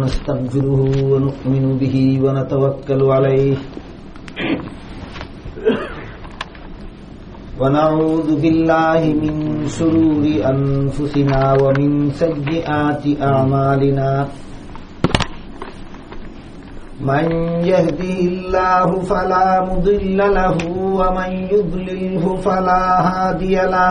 ونستغفره ونؤمن به ونتوكل عليه ونعوذ بالله من شرور أنفسنا ومن سيئات أعمالنا من يهده الله فلا مضل له ومن يضلله فلا هادي له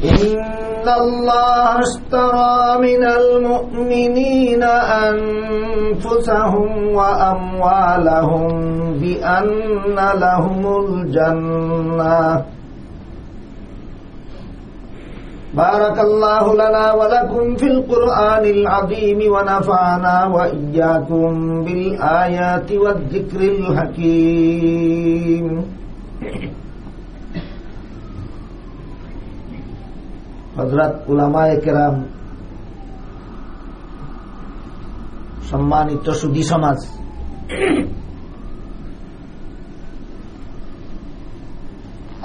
إن الله اشترى من المؤمنين أنفسهم وأموالهم بأن لهم الجنة. بارك الله لنا ولكم في القرآن العظيم ونفعنا وإياكم بالآيات والذكر الحكيم. হজরত উলামায় কেরাম সম্মানিত সুদী সমাজ।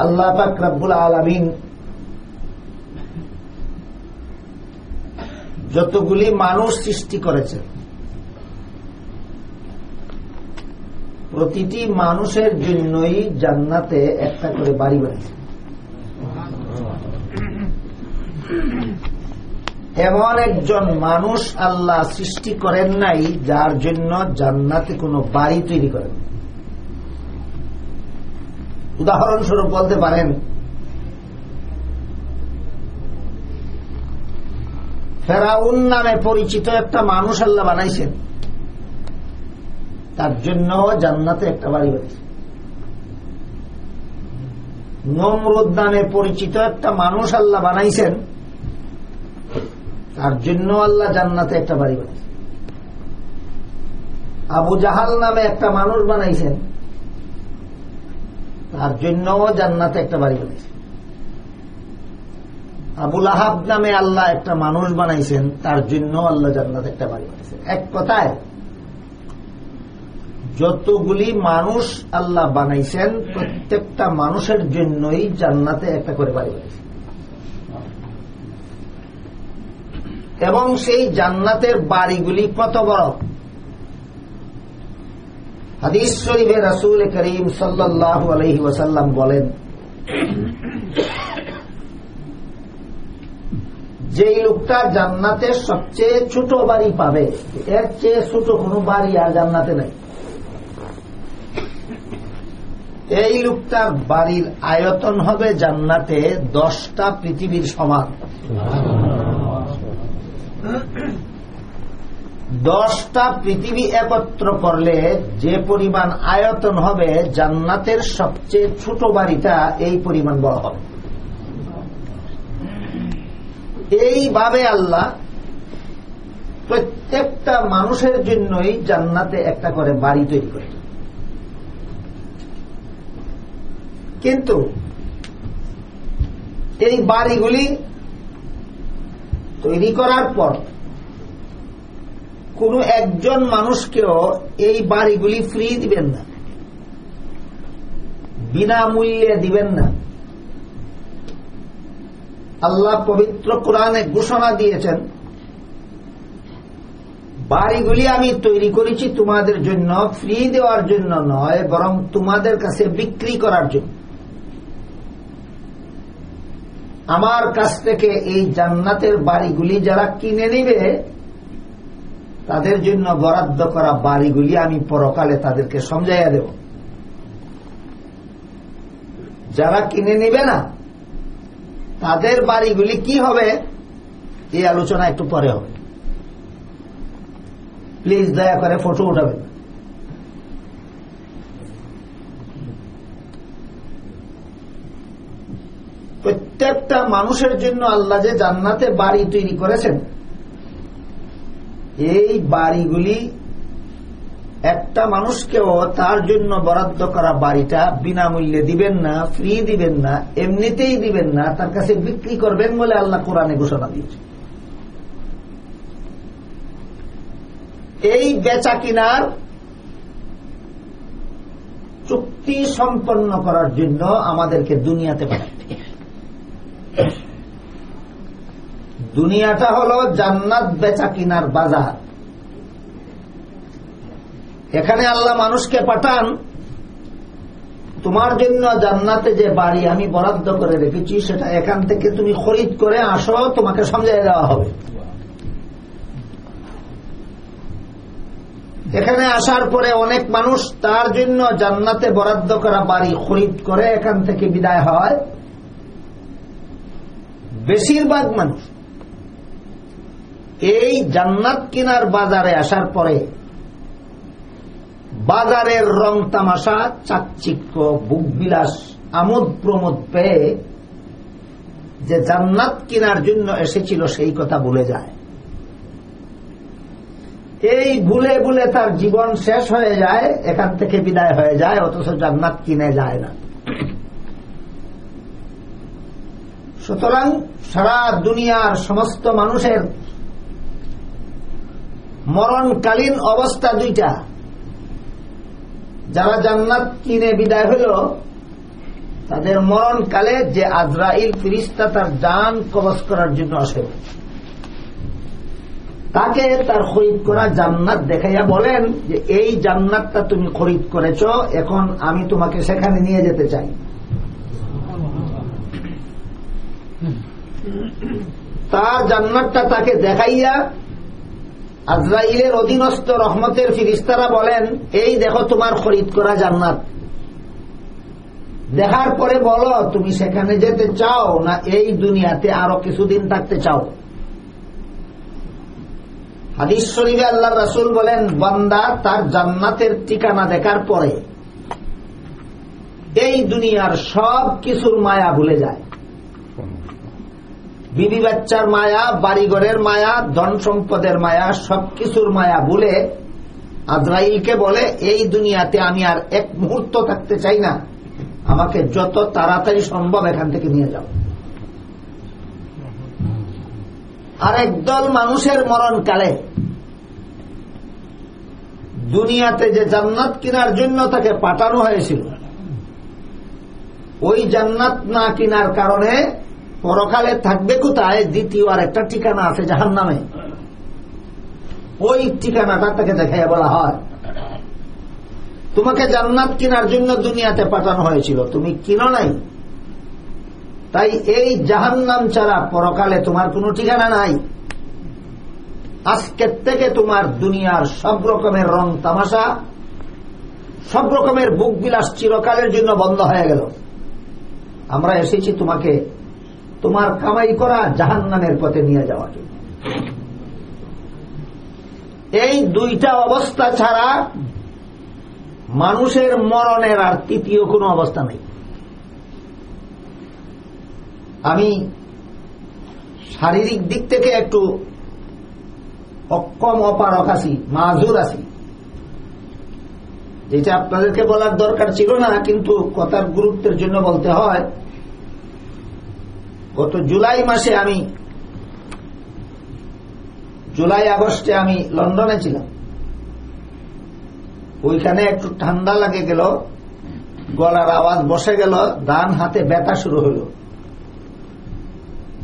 আল্লাহ পাক রব্বুল আলমিন যতগুলি মানুষ সৃষ্টি করেছে, প্রতিটি মানুষের জন্যই জান্নাতে একটা করে বাড়ি বানিয়েছে। এমন একজন মানুষ আল্লাহ সৃষ্টি করেন নাই, যার জন্য জান্নাতে কোনো বাড়ি তৈরি করেন উদাহরণস্বরূপ বলতে পারেন, ফেরাউন নামে পরিচিত একটা মানুষ আল্লাহ বানাইছেন। তার জন্য জান্নাতে একটা বাড়ি বানিয়েছে নমরুদ নামে পরিচিত একটা মানুষ আল্লাহ বানাইছেন তার জন্য আল্লাহ জান্নাতে একটা বাড়ি বানিয়েছে আবু জাহাল নামে একটা মানুষ বানাইছেন। তার জন্য জান্নাতে একটা বাড়ি বানিয়েছে আবুল আহাব নামে আল্লাহ একটা মানুষ বানাইছেন, তার জন্য আল্লাহ জান্নাতে একটা বাড়ি বানিয়েছেন। এক কথায়, যতগুলি মানুষ আল্লাহ বানাইছেন, প্রত্যেকটা মানুষের জন্যই জান্নাতে একটা করে বাড়ি বানিয়েছে এবং সেই জান্নাতের বাড়িগুলি কত বড়? হাদিস শরীফে রাসুল করিম সাল্লাহ আলহি ওসাল্লাম বলেন, যেই লোকটা জান্নাতের সবচেয়ে ছোট বাড়ি পাবে, এর চেয়ে ছোট কোনো বাড়ি আর জান্নাতে নাই। এই লোকটার বাড়ির আয়তন হবে জান্নাতে দশটা পৃথিবীর সমান। দশটা পৃথিবী একত্র করলে যে পরিমাণ আয়তন হবে, জান্নাতের সবচেয়ে ছোট বাড়িটা এই পরিমাণ বড় হবে। এইভাবে আল্লাহ প্রত্যেকটা মানুষের জন্যই জান্নাতে একটা করে বাড়ি তৈরি করে। কিন্তু এই বাড়িগুলি তৈরি করার পর কোন একজন মানুষকেও এই বাড়িগুলি ফ্রি দিবেন না। বিনামূল্যে দিবেন না। আল্লাহ পবিত্র কোরআনে ঘোষণা দিয়েছেন, বাড়িগুলি আমি তৈরি করেছি তোমাদের জন্য, ফ্রি দেওয়ার জন্য নয়, বরং তোমাদের কাছে বিক্রি করার জন্য। আমার কাছ থেকে এই জান্নাতের বাড়িগুলি যারা কিনে নিবে, তাদের জন্য বরাদ্দ করা বাড়িগুলি আমি পরকালে তাদেরকে সমঝাইয়া দেব। যারা কিনে নিবে না, তাদের বাড়িগুলি কি হবে? এই আলোচনা একটু পরে হবে। প্লিজ দয়া করে ফটো উঠাবেন। প্রত্যেকটা মানুষের জন্য আল্লাহ যে জান্নাতে বাড়ি তৈরি করেছেন, এই বাড়িগুলি একটা মানুষকেও তার জন্য বরাদ্দ করা বাড়িটা বিনামূল্যে দিবেন না, ফ্রি দিবেন না, এমনিতেই দিবেন না, তার কাছে বিক্রি করবেন বলে আল্লাহ কোরআনে ঘোষণা দিয়েছে। এই বেচা কিনার চুক্তি সম্পন্ন করার জন্য আমাদেরকে দুনিয়াতে পাঠায় দুনিয়াটা হলো জান্নাত বেচা কিনার বাজার। এখানে আল্লাহ মানুষকে পাঠান, তোমার জন্য জান্নাতে যে বাড়ি আমি বরাদ্দ করে রেখেছি, সেটা এখান থেকে তুমি খরিদ করে আসো, তোমাকে সমঝাই দেওয়া হবে। এখানে আসার পরে অনেক মানুষ তার জন্য জান্নাতে বরাদ্দ করা বাড়ি খরিদ করে এখান থেকে বিদায় হয়। বেশিরভাগ মানুষ এই জান্নাত কিনার বাজারে আসার পরে বাজারের রং তামাশা, চাকচিক্য বুকবিলাস আমোদ প্রমোদ পেয়ে যে জান্নাত কিনার জন্য এসেছিল সেই কথা ভুলে যায়। এই ভুলে ভুলে তার জীবন শেষ হয়ে যায়, এখান থেকে বিদায় হয়ে যায়, অথচ জান্নাত কিনে যায় না। সুতরাং সারা দুনিয়ার সমস্ত মানুষের মরণকালীন অবস্থা দুইটা। যারা জান্নাত কিনে বিদায় হইল, তাদের মরণকালে যে আজরাইল ফিরিস্তা তার যান কবচ করার জন্য আসে। তাকে তার খরিদ করা জান্নাত দেখাইয়া বলেন যে, এই জান্নাতটা তুমি খরিদ করেছ, এখন আমি তোমাকে সেখানে নিয়ে যেতে চাই। তার জান্নাতটা তাকে দেখাইয়া আজরাইলের অধীনস্থ রহমতের ফিরিস্তারা বলেন, এই দেখো তোমার খরিদ করা জান্নাত। দেখার পরে বলো, তুমি সেখানে যেতে চাও না এই দুনিয়াতে আরও কিছুদিন থাকতে চাও? হাদিস শরীফে আল্লাহ রাসুল বলেন, বান্দা তার জান্নাতের ঠিকানা দেখার পরে এই দুনিয়ার সব কিছুর মায়া ভুলে যায়। বিবি বাচ্চার মায়া, বাড়িঘরের মায়া, ধন সম্পদের মায়া, সবকিছুর মায়া ভুলে আজরাইলকে বলে, এই দুনিয়াতে আমি আর এক মুহূর্ত থাকতে চাই না। আমাকে যত তাড়াতাড়ি সম্ভব এখান থেকে নিয়ে যাও। আর একদল মানুষের মরণ কালে দুনিয়াতে যে জান্নাত কেনার জন্য তাকে পাঠানো হয়েছিল, ওই জান্নাত না কেনার কারণে পরকালে থাকবে কোথায়? দ্বিতীয় আর একটা ঠিকানা আছে জাহান নামে ওই ঠিকানাটা তাকে দেখাইয়া বলা হয়। তোমাকে জান্নাত কেনার জন্য দুনিয়াতে পাঠানো হয়েছিল। তুমি কিনো নাই। তাই এই জাহান নাম ছাড়া পরকালে তোমার কোনো ঠিকানা নাই। আজকের থেকে তোমার দুনিয়ার সব রকমের রং তামাশা, সব রকমের বুক বিলাস চিরকালের জন্য বন্ধ হয়ে গেল। আমরা এসেছি তোমাকে তোমার কামাই করা জাহান নামের পথে নিয়ে যাওয়া এই দুইটা অবস্থা ছাড়া মানুষের মরণের আর তৃতীয় কোনো অবস্থা নেই। আমি শারীরিক দিক থেকে একটু অক্ষম অপারক আছি, মাজুর আছি। যেটা আপনাদেরকে বলার দরকার ছিল না, কিন্তু কথার গুরুত্বের জন্য বলতে হয় গত জুলাই মাসে আমি, জুলাই আগস্টে আমি লন্ডনে ছিলাম। ওইখানে একটু ঠান্ডা লাগে গেল, গলার আওয়াজ বসে গেল, ডান হাতে ব্যথা শুরু হলো।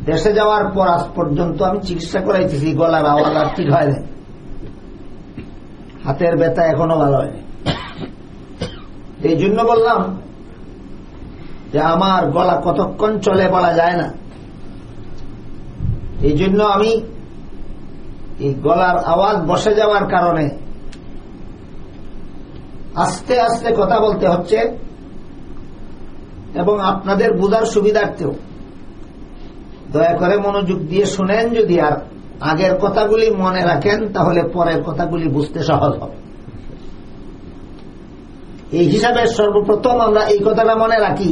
দেশে যাওয়ার পর আজ পর্যন্ত আমি চিকিৎসা করাইতেছি, গলার আওয়াজ আর ঠিক হয় না হাতের ব্যথা এখনও ভালো হয়নি। এই জন্য বললাম যে আমার গলা কতক্ষণ চলে বলা যায় না। এই জন্য আমি এই গলার আওয়াজ বসে যাওয়ার কারণে আস্তে আস্তে কথা বলতে হচ্ছে এবং আপনাদের বোঝার সুবিধার্থেও। দয়া করে মনোযোগ দিয়ে শুনেন যদি আর আগের কথাগুলি মনে রাখেন, তাহলে পরের কথাগুলি বুঝতে সহজ হবে। এই হিসাবে সর্বপ্রথম আমরা এই কথাটা মনে রাখি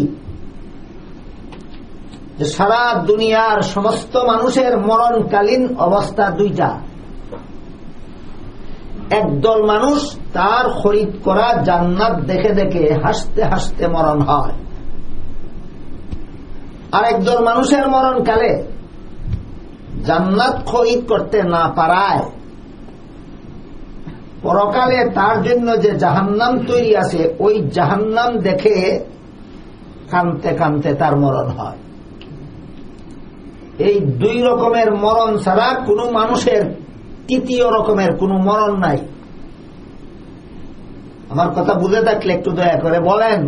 যে সারা দুনিয়ার সমস্ত মানুষের মরণকালীন অবস্থা দুইটা। একদল মানুষ তার খরিদ করা জান্নাত দেখে দেখে হাসতে হাসতে মরণ হয়। আর একদল মানুষের মরণকালে জান্নাত খরিদ করতে না পারায়, পরকালে তার জন্য যে জাহান্নাম তৈরি আছে, ওই জাহান্নাম দেখে কানতে কানতে তার মরণ হয়। এই দুই রকমের মরণ ছাড়া কোনো মানুষের তৃতীয় রকমের কোনো মরণ নাই। আমার কথা বুঝে থাকলে একটু দয়া করে বলেন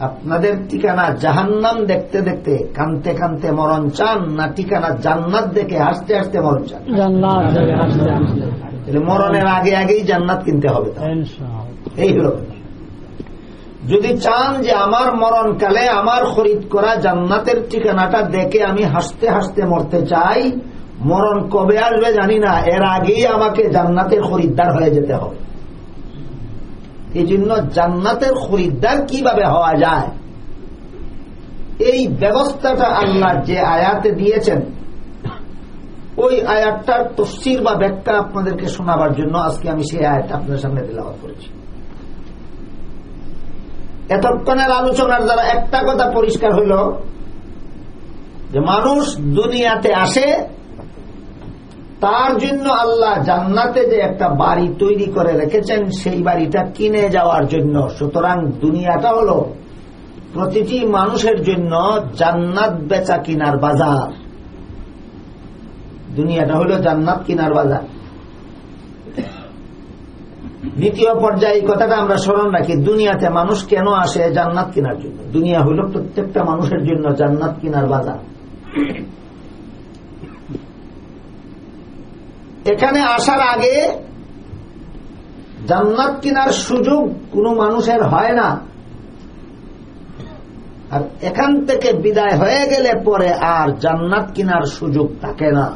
আপনাদের ঠিকানা জাহান্নাম দেখতে দেখতে কানতে কানতে মরণ চান না ঠিকানা জান্নাত দেখে হাসতে হাসতে মরণ চান? মরণের আগে আগেই জান্নাত কিনতে হবে এই হল যদি চান যে আমার মরণকালে আমার খরিদ করা জান্নাতের ঠিকানাটা দেখে আমি হাসতে হাসতে মরতে চাই, মরণ কবে আসবে জানি না। এর আগেই আমাকে জান্নাতের খরিদ্দার হয়ে যেতে হবে। এই জন্য জান্নাতের খরিদ্দার কীভাবে হওয়া যায়? এই ব্যবস্থাটা আল্লাহ যে আয়াতে দিয়েছেন, ওই আয়াতটার তফসির বা ব্যাখ্যা আপনাদেরকে শোনাবার জন্য আজকে আমি সেই আয়াতটা আপনার সামনে দিলাবাদ করেছি। এতক্ষণের আলোচনার দ্বারা একটা কথা পরিষ্কার হইল যে মানুষ দুনিয়াতে আসে, তার জন্য আল্লাহ জান্নাতে যে একটা বাড়ি তৈরি করে রেখেছেন, সেই বাড়িটা কিনে যাওয়ার জন্য। সুতরাং দুনিয়াটা হল প্রতিটি মানুষের জন্য জান্নাত বেচা কিনার বাজার। দুনিয়াটা হল জান্নাত কিনার বাজার। দ্বিতীয় পর্যায়ে কথাটা আমরা স্মরণ রাখি, দুনিয়াতে মানুষ কেন আসে জান্নাত কেনার জন্য? দুনিয়া হইল প্রত্যেকটা মানুষের জন্য জান্নাত কিনার বাজার। এখানে আসার আগে জান্নাত কিনার সুযোগ কোনো মানুষের হয় না। আর এখান থেকে বিদায় হয়ে গেলে পরে আর জান্নাত কিনার সুযোগ থাকে না।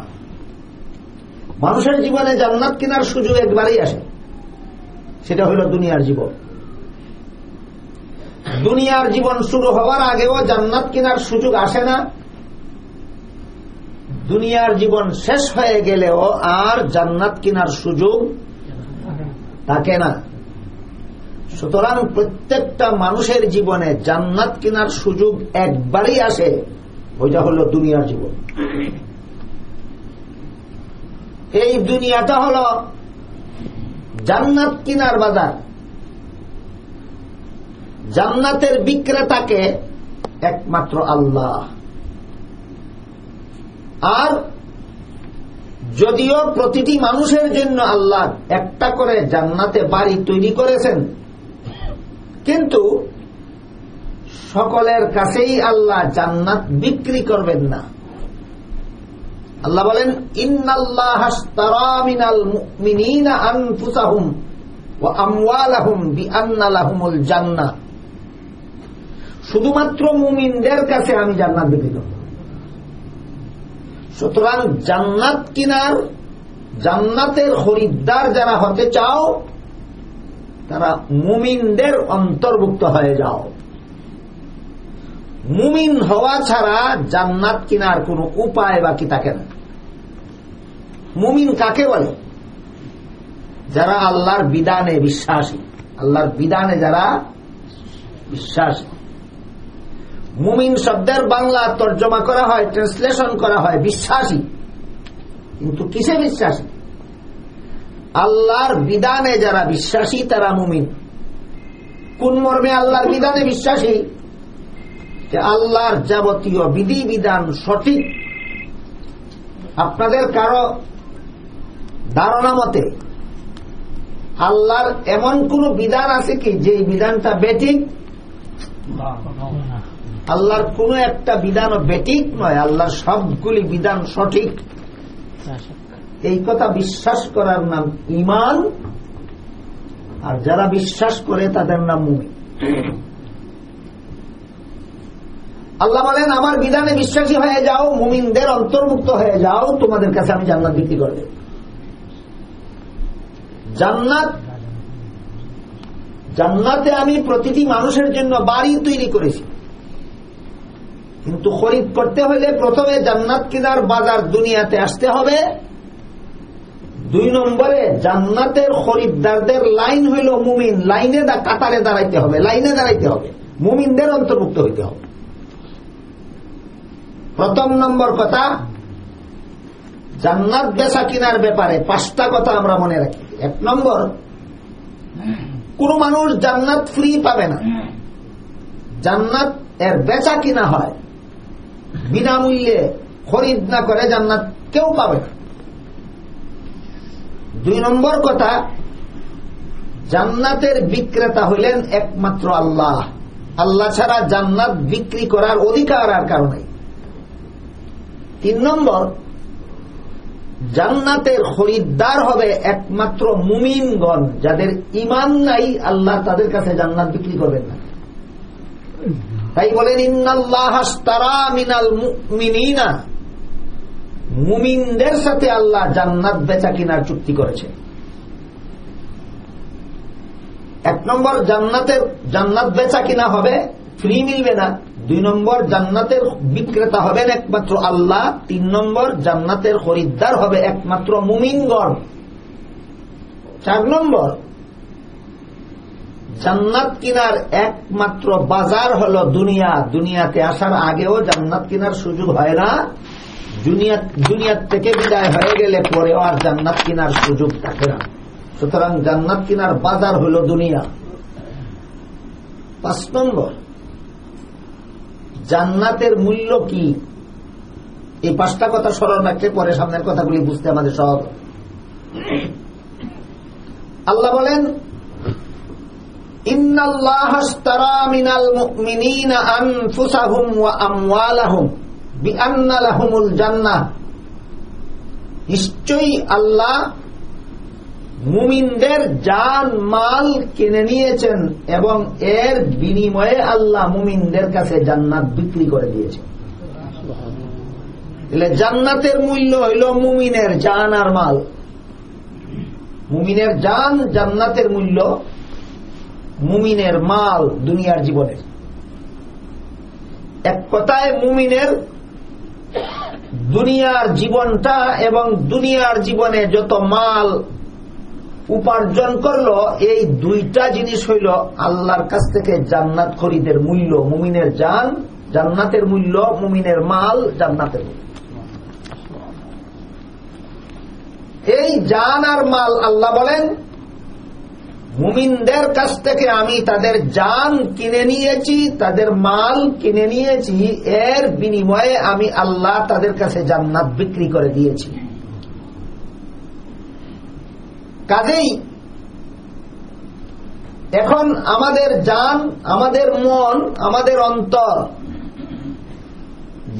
মানুষের জীবনে জান্নাত কিনার সুযোগ একবারই আসে। সেটা হইল দুনিয়ার জীবন। দুনিয়ার জীবন শুরু হওয়ার আগেও জান্নাত কিনার সুযোগ আসে না। দুনিয়ার জীবন শেষ হয়ে গেলেও আর জান্নাত কিনার সুযোগ থাকে না। সুতরাং প্রত্যেকটা মানুষের জীবনে জান্নাত কেনার সুযোগ একবারই আসে, ওইটা হল দুনিয়ার জীবন। এই দুনিয়াটা হল জান্নাত কিনার বাজার। জান্নাতের বিক্রেতাকে একমাত্র আল্লাহ। আর যদিও প্রতিটি মানুষের জন্য আল্লাহ একটা করে জান্নাতে বাড়ি তৈরি করেছেন, কিন্তু সকলের কাছেই আল্লাহ জান্নাত বিক্রি করবেন না। আল্লাহ বলেন শুধুমাত্র মুমিনদের কাছে আমি জান্নাত বিক্রি করব সুতরাং জান্নাত কিনার, জান্নাতের খরিদ্দার যারা হতে চাও, তারা মুমিনদের অন্তর্ভুক্ত হয়ে যাও। মুমিন হওয়া ছাড়া জান্নাত কিনার কোনো উপায় বাকি থাকে না। মুমিন কাকে বলে? যারা আল্লাহর বিধানে বিশ্বাসী। আল্লাহর বিধানে যারা বিশ্বাসী। মুমিন শব্দের বাংলা তর্জমা করা হয়, ট্রান্সলেশন করা হয়, বিশ্বাসী। কিন্তু কিসে বিশ্বাসী? আল্লাহর বিধানে যারা বিশ্বাসী, তারা মুমিন। কোন মর্মে আল্লাহর বিধানে বিশ্বাসী? আল্লাহর যাবতীয় বিধি বিধান সঠিক। আপনাদের কারও ধারণা মতে আল্লাহর এমন কোন বিধান আছে কি, যে বিধানটা বেঠিক? আল্লাহর কোন একটা বিধান বেঠিক নয়, আল্লাহর সবগুলি বিধান সঠিক। এই কথা বিশ্বাস করার নাম ইমান আর যারা বিশ্বাস করে তাদের নাম মুমি আল্লাহ বলেন, আমার বিধানে বিশ্বাসী হয়ে যাও, মুমিনদের অন্তর্ভুক্ত হয়ে যাও, তোমাদের কাছে আমি জান্নাত বিক্রি করে দেব। জান্নাত, জান্নাতে আমি প্রতিটি মানুষের জন্য বাড়ি তৈরি করেছি। কিন্তু খরিদ করতে হলে প্রথমে জান্নাত কেনার বাজার দুনিয়াতে আসতে হবে। দুই নম্বরে, জান্নাতের খরিদ্দারদের লাইন হইল মুমিন। লাইনে কাতারে দাঁড়াইতে হবে, লাইনে দাঁড়াইতে হবে। মুমিনদের অন্তর্ভুক্ত হইতে হবে। প্রথম নম্বর কথা, জান্নাত বেচা কিনার ব্যাপারে পাঁচটা কথা আমরা মনে রাখি। এক নম্বর, কোন মানুষ জান্নাত ফ্রি পাবে না। জান্নাত এর বেচা কিনা হয়, বিনামূল্যে খরিদ না করে জান্নাত কেউ পাবে না। দুই নম্বর কথা, জান্নাতের বিক্রেতা হইলেন একমাত্র আল্লাহ। আল্লাহ ছাড়া জান্নাত বিক্রি করার অধিকার আর কারণে তিন নম্বর, জান্নাতের খরিদ্দার হবে একমাত্র মুমিনগণ, যাদের ইমান নাই, আল্লাহ তাদের কাছে জান্নাত বিক্রি করবেন না। তাই বলেন, ইন্নাল্লাহ মিনাল মুমিনিনা। মুমিনদের সাথে আল্লাহ জান্নাত বেচা কিনার চুক্তি করেছে। এক নম্বর, জান্নাতের জান্নাত বেচা কিনা হবে, ফ্রি মিলবে না। দুই নম্বর জান্নাতের বিক্রেতা হবেন একমাত্র আল্লাহ, তিন নম্বর জান্নাতের খরিদ্দার হবে একমাত্র মুমিনগণ। চার নম্বর, জান্নাত কিনার একমাত্র বাজার হল দুনিয়া। দুনিয়াতে আসার আগেও জান্নাত কিনার সুযোগ হয় না। দুনিয়ার থেকে বিদায় হয়ে গেলে পরেও আর জান্নাত কিনার সুযোগ থাকে না। সুতরাং জান্নাত কিনার বাজার হল দুনিয়া। পাঁচ নম্বর জান্নাতের মূল্য কি? এই পাঁচটা কথা স্মরণ রাখতে পরে সামনের কথাগুলি বুঝতে আমাদের সহজ আল্লাহ বলেন নিশ্চয়ই আল্লাহ মুমিনদের জান, মাল কিনে নিয়েছেন এবং এর বিনিময়ে আল্লাহ মুমিনদের কাছে জান্নাত বিক্রি করে দিয়েছেন। জান্নাতের মূল্য হইল মুমিনের জান আর মাল। মুমিনের জান জান্নাতের মূল্য মুমিনের মাল দুনিয়ার জীবনের। এক কথায় মুমিনের দুনিয়ার জীবনটা এবং দুনিয়ার জীবনে যত মাল উপার্জন করল, এই দুইটা জিনিস হইল আল্লাহর কাছ থেকে জান্নাত খরিদের মূল্য, মুমিনের জান, জান্নাতের মূল্য, মুমিনের মাল, জান্নাতের মূল্য। এই জান আর মাল আল্লাহ বলেন, মুমিনদের কাছ থেকে আমি তাদের জান কিনে নিয়েছি, তাদের মাল কিনে নিয়েছি, এর বিনিময়ে আমি আল্লাহ তাদের কাছে জান্নাত বিক্রি করে দিয়েছি। কাজেই এখন আমাদের জান, আমাদের মন, আমাদের অন্তর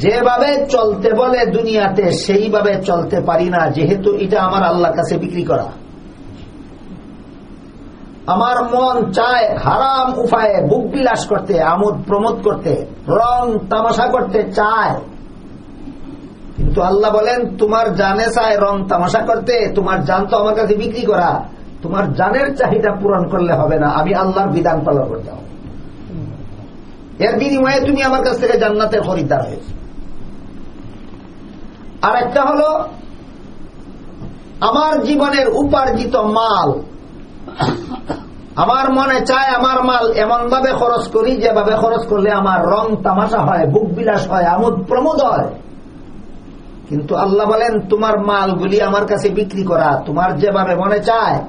যেভাবে চলতে বলে দুনিয়াতে, সেইভাবে চলতে পারি না, যেহেতু এটা আমার আল্লাহ কাছে বিক্রি করা। আমার মন চায় হারাম উপায়ে বুক বিলাস করতে, আমোদ প্রমোদ করতে, রং তামাশা করতে চায়। কিন্তু আল্লাহ বলেন, তোমার জানে চায় রং তামাশা করতে, তোমার জান তো আমার কাছে বিক্রি করা। তোমার জানের চাহিদা পূরণ করলে হবে না, আমি আল্লাহর বিধান পালন করতে হবে। এর বিনিময়ে তুমি আমার কাছ থেকে জান্নাতের খরিদ্দার হয়েছে। আর একটা হল, আমার জীবনের উপার্জিত মাল, আমার মনে চায় আমার মাল এমন ভাবে খরচ করি, যেভাবে খরচ করলে আমার রং তামাশা হয়, বুক বিলাস হয়, আমোদ প্রমোদ হয়। কিন্তু আল্লাহ বলেন, তোমার মালগুলি আমার কাছে বিক্রি করা। তোমার যেভাবে মনে চায়,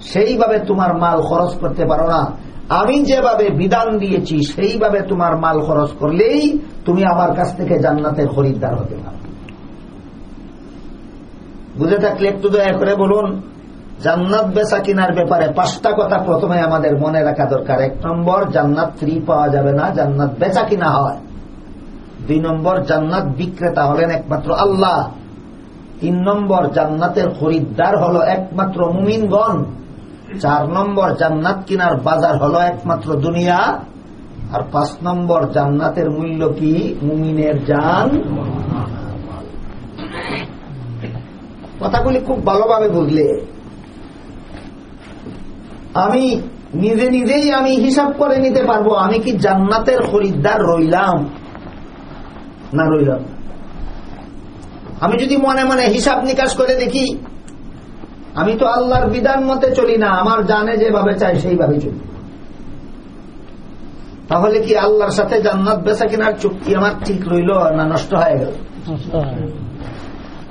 সেইভাবে তোমার মাল খরচ করতে পারো না। আমি যেভাবে বিধান দিয়েছি, সেইভাবে তোমার মাল খরচ করলেই তুমি আমার কাছ থেকে জান্নাতের খরিদ্দার হতে পারো। বুঝে থাকলে একটু দয়া করে বলুন, জান্নাত বেচা কিনার ব্যাপারে পাঁচটা কথা প্রথমে আমাদের মনে রাখা দরকার। এক নম্বর, জান্নাত ফ্রি পাওয়া যাবে না। জান্নাত বেচা কিনা হয়। দুই নম্বর জান্নাত বিক্রেতা হলেন একমাত্র আল্লাহ। তিন নম্বর জান্নাতের খরিদ্দার হল একমাত্র মুমিনগণ। চার নম্বর জান্নাত কিনার বাজার হল একমাত্র দুনিয়া। আর পাঁচ নম্বর জান্নাতের মূল্য কি? মুমিনের জান। কথাগুলি খুব ভালোভাবে বুঝলে। আমি নিজে নিজেই আমি হিসাব করে নিতে পারব আমি কি জান্নাতের খরিদ্দার রইলাম? না রইলাম। আমি যদি মনে মনে হিসাব নিকাশ করে দেখি আমি তো আল্লাহর বিধান মতে চলি না আমার জানে যেভাবে চাই সেইভাবে চলি। তাহলে কি আল্লাহর সাথে জান্নাত বেচা কেনার চুক্তি আমার ঠিক রইল না নষ্ট হয়ে গেল।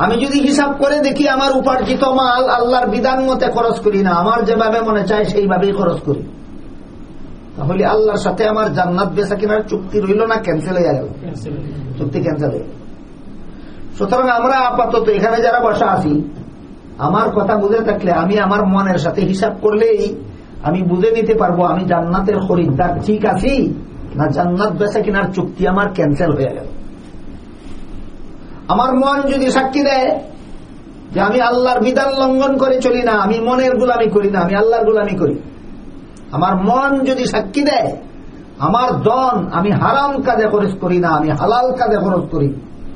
আমি যদি হিসাব করে দেখি আমার উপার্জিত মাল আল্লাহর বিধান মতে খরচ করি না আমার যেভাবে মনে চায় সেইভাবেই খরচ করি। তাহলে আল্লাহর সাথে আমার জান্নাত বেচা কেনার চুক্তি রইল না ক্যান্সেল হয়ে গেল। চুক্তি ক্যান্সেল হয়ে সুতরাং আমরা আপাতত এখানে যারা বসা আছি আমার কথা বুঝে থাকলে আমি আমার মনের সাথে হিসাব করলেই আমি বুঝে নিতে পারব আমি জান্নাতের খরিদ্দার ঠিক আছি না জান্নাত বেচা কেনার চুক্তি আমার ক্যান্সেল হয়ে গেল। আমার মন যদি সাক্ষী দেয় যে আমি আল্লাহর বিধান লঙ্ঘন করে চলি না আমি মনের গুলামি করি না আমি আল্লাহর গুলামি করি। আমার মন যদি সাক্ষী দেয়, আমার দন আমি হারাম কাজে খরচ করি না, আমি হালাল কাজে খরচ করি,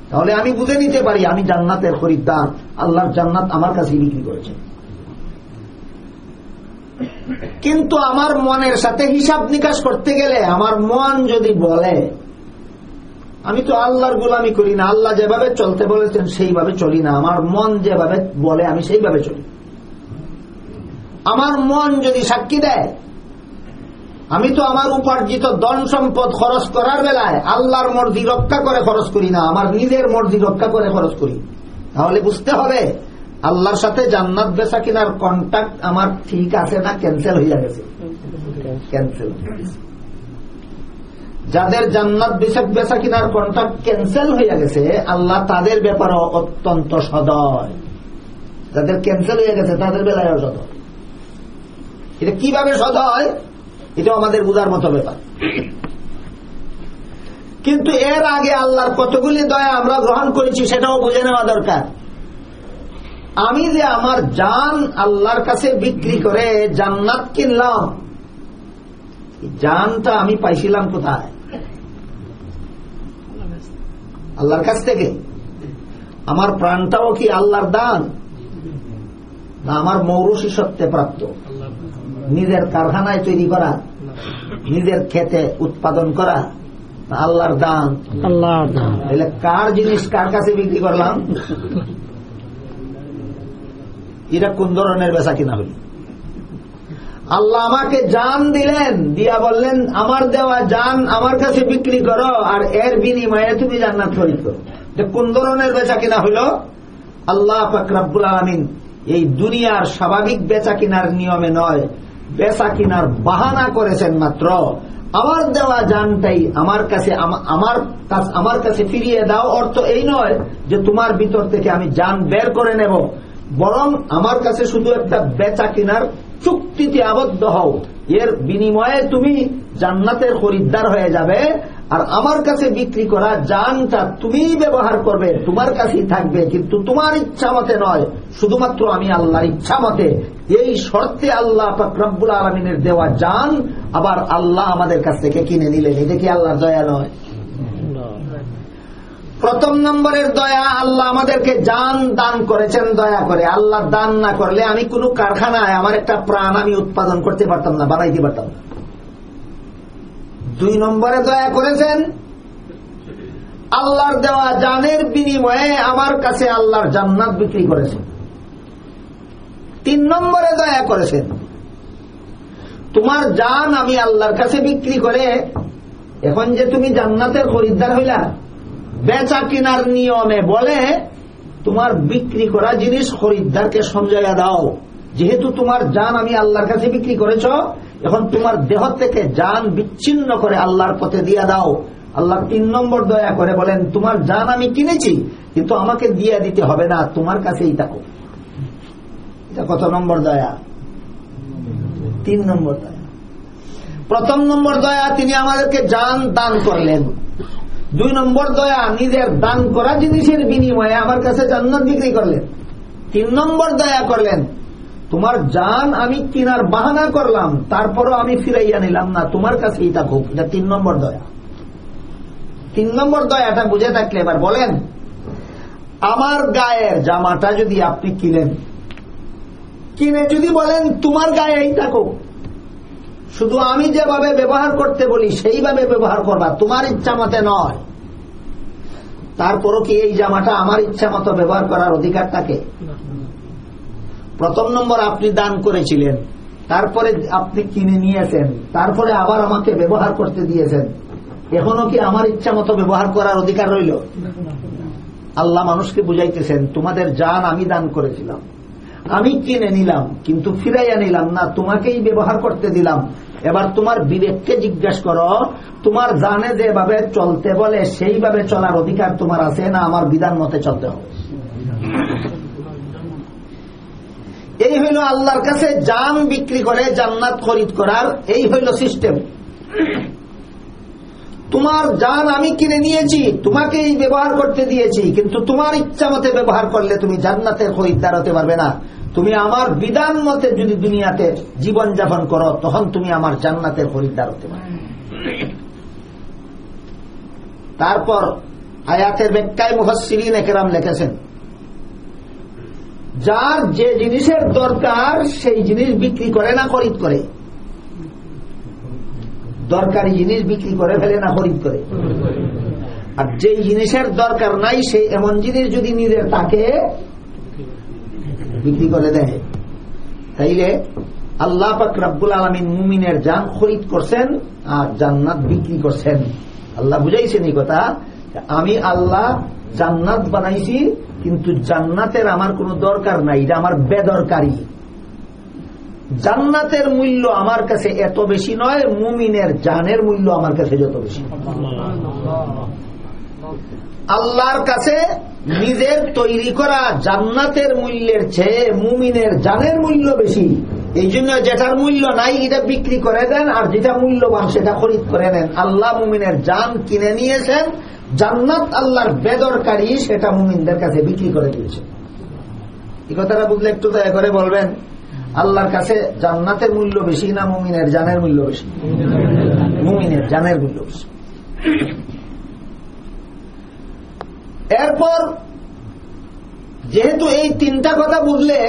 তাহলে আমি বুঝে নিতে পারি আমি জান্নাতের খরিদ্দার, আল্লাহর জান্নাত আমার কাছে বিক্রি করেছে। কিন্তু আমার মনের সাথে হিসাব নিকাশ করতে গেলে আমার মন যদি বলে, আমি তো আল্লাহর গোলামি করি না, আল্লাহ যেভাবে চলতে বলেছেন সেইভাবে চলি না, আমার মন যেভাবে বলে আমি সেইভাবে চলি। আমার মন যদি সাক্ষী দেয় আমি তো আমার উপার্জিত ধন সম্পদ খরচ করার বেলায় আল্লাহর মর্জি রক্ষা করে খরচ করি না, আমার নিজের মর্জি রক্ষা করে খরচ করি। তাহলে বুঝতে হবে, আল্লাহর সাথে জান্নাত বেচা কিনার কন্ট্যাক্ট আমার ঠিক আছে না ক্যান্সেল হয়ে গেছে? ক্যান্সেল যাদের জান্নাত বেচা বেচা কিনার কন্ট্রাক্ট ক্যান্সেল হয়ে গেছে, আল্লাহ তাদের ব্যাপারে অত্যন্ত সদয়। যাদের ক্যান্সেল হয়ে গেছে, তাদের বেলায় সদয়। এটা কীভাবে সদয়? এটা আমাদের বুঝার মতো ব্যাপার। কিন্তু এর আগে আল্লাহর কতগুলি দয়া আমরা গ্রহণ করেছি সেটাও বুঝে নেওয়া দরকার। আমি যে আমার জান আল্লাহর কাছে বিক্রি করে জান্নাত কিনলাম জানটা আমি পাইছিলাম কোথায়? আল্লাহর কাছ থেকে। আমার প্রাণটাও কি আল্লাহর দান? না, আমার মৌরসী সত্যে প্রাপ্ত। নিজের কারখানায় তৈরি করা নিজের খেতে উৎপাদন করা আল্লাহর দান। আল্লাহ তাহলে কার জিনিস কার কাছে বিক্রি করলাম? এটা কোন ধরনের বেচা কিনা হইল আল্লাহ আমাকে জান দিলেন দিয়া বললেন আমার দেওয়া জান আমার কাছে বিক্রি করো আর এর বিনিময়ে তুমি জান্নাত খরিদ করো। এটা কোন ধরনের বেচা কিনা হইল আল্লাহ ফাকরাবুল আলমিন এই দুনিয়ার স্বাভাবিক বেচা কিনার নিয়মে নয় বেচা কিনার বাহানা করেছেন মাত্র। আমার দেওয়া জানটাই আমার কাছে, আমা- আমার আমার কাছে ফিরিয়ে দাও অর্থ এই নয় যে তোমার ভিতর থেকে আমি জান বের করে নেব। বরং আমার কাছে শুধু একটা বেচা কিনার চুক্তিতে আবদ্ধ হও। এর বিনিময়ে তুমি জান্নাতের খরিদ্দার হয়ে যাবে। আর আমার কাছে বিক্রি করা জানটা তুমি ব্যবহার করবে, তোমার কাছেই থাকবে, কিন্তু তোমার ইচ্ছা মতে নয়। শুধুমাত্র আমি আল্লাহর ইচ্ছা মতে এই শর্তে আল্লাহ রব্বুল আলমিনের দেওয়া জান আবার আল্লাহ আমাদের কাছ থেকে কিনে নিলেন। এটা কি আল্লাহর দয়া নয়? প্রথম নম্বরের দয়া, আল্লাহ আমাদেরকে জান দান করেছেন, দয়া করে। আল্লাহ দান না করলে আমি কোন কারখানায় আমার একটা প্রাণ আমি উৎপাদন করতে পারতাম না, বানাইতে পারতাম না। দুই নম্বরে দয়া করেছেন? আল্লাহর দেওয়া জানের বিনিময়ে আমার কাছে আল্লাহর জান্নাত বিক্রি করেছেন। তিন নম্বরে দয়া করেছেন, তোমার জান আমি আল্লাহর কাছে বিক্রি করে, এখন যে তুমি জান্নাতের খরিদ্দার হইলা, বেচা কিনার নিয়মে বলে, তোমার বিক্রি করা জিনিস খরিদ্দারকে সমঝাইয়া দাও। যেহেতু তোমার জান আমি আল্লাহর কাছে বিক্রি করেছ, এখন তোমার দেহ থেকে জান বিচ্ছিন্ন করে আল্লাহর পথে দিয়া দাও। আল্লাহ তিন নম্বর দয়া করে বলেন, তোমার জান আমি কিনেছি, কিন্তু আমাকে দিয়ে দিতে হবে না, তোমার কাছেই থাকো। এটা কত নম্বর দয়া? তিন নম্বর দয়া। প্রথম নম্বর দয়া, তিনি আমাদেরকে জান দান করলেন। দুই নম্বর দয়া, নিজের দান করা জিনিসের বিনিময়ে আমার কাছে জান্নাত বিক্রি করলেন। তিন নম্বর দয়া করলেন তোমার জান আমি কিনার বাহানা করলাম, তারপরও আমি ফিরাইয়া নিলাম না। তোমার কাছেই থাকুক। এটা তিন নম্বর দয়া। তিন নম্বর দয়াটা বুঝে থাকলে এবার বলেন, আমার গায়ের জামাটা যদি আপনি কিনেন, কিনে যদি বলেন তোমার গায়ে গায়েই থাকুক। শুধু আমি যেভাবে ব্যবহার করতে বলি, সেইভাবে ব্যবহার করবা। তোমার ইচ্ছা মতে নয়। তারপরও কি এই জামাটা আমার ইচ্ছা মতো ব্যবহার করার অধিকার থাকে? প্রথম নম্বর আপনি দান করেছিলেন। তারপরে আপনি কিনে নিয়েছেন। তারপরে আবার আমাকে ব্যবহার করতে দিয়েছেন। এখনও কি আমার ইচ্ছা মতো ব্যবহার করার অধিকার রইল? আল্লাহ মানুষকে বুঝাইতেছেন, তোমাদের জান আমি দান করেছিলাম। আমি কিনে নিলাম, কিন্তু ফিরাইয়া নিলাম না, তোমাকেই ব্যবহার করতে দিলাম। এবার তোমার বিবেককে জিজ্ঞাসা করো, তোমার জানে যেভাবে চলতে বলে, সেইভাবে চলার অধিকার তোমার আছে না আমার বিধান মতে চলতে হবে? এই হইল আল্লাহর কাছে জান বিক্রি করে জান্নাত খরিদ করার, এই হইল সিস্টেম তোমার জান আমি কিনে নিয়েছি, তোমাকেই ব্যবহার করতে দিয়েছি, কিন্তু তোমার ইচ্ছা মতে ব্যবহার করলে তুমি জান্নাতের খরিদ্দার হতে পারবে না। তুমি আমার বিধান মতে যদি দুনিয়াতে জীবন যাপন করো, তখন তুমি আমার জান্নাতের খরিদ্দার হতে পারবে। তারপর আয়াতের ব্যাখ্যায় মুহসিরিন একরাম লিখেছেন যার যে জিনিসের দরকার, সেই জিনিস বিক্রি করে না খরিদ করে। দরকারি জিনিস বিক্রি করে ফেলে না খরিদ করে। আর যে জিনিসের দরকার নাই সেই এমন জিনিস যদি নিজের তাকে বিক্রি করে দেয়। তাইলে আল্লাহ পাক রাব্বুল আলমিন মুমিনের যান খরিদ করছেন আর জান্নাত বিক্রি করছেন। আল্লাহ বুঝাইছেন এই কথা আমি আল্লাহ জান্নাত বানাইছি, কিন্তু জান্নাতের আমার কোনো দরকার নাই, এটা আমার বেদরকারি। জান্নাতের মূল্য আমার কাছে এত বেশি নয়, মুমিনের জানের মূল্য আমার কাছে যত বেশি। আল্লাহর কাছে নিজের তৈরি করা জান্নাতের মূল্যের চেয়ে মুমিনের জানের মূল্য বেশি। এই জন্য যেটার মূল্য নাই, এটা বিক্রি করে দেন, আর যেটা মূল্যবান সেটা খরিদ করে নেন। আল্লাহ মুমিনের জান কিনে নিয়েছেন জান্নাত আল্লাহর বেদরকারী, সেটা মুমিনদের কাছে বিক্রি করে দিয়েছে। এই কথাটা বুঝলে একটু দয়া করে বলবেন, আল্লাহর কাছে জান্নাতের মূল্য বেশি না মুমিনের জানের মূল্য বেশি? মুমিনের জানের মূল্য বেশি। এরপর, যেহেতু এই তিনটা কথা বুঝলে,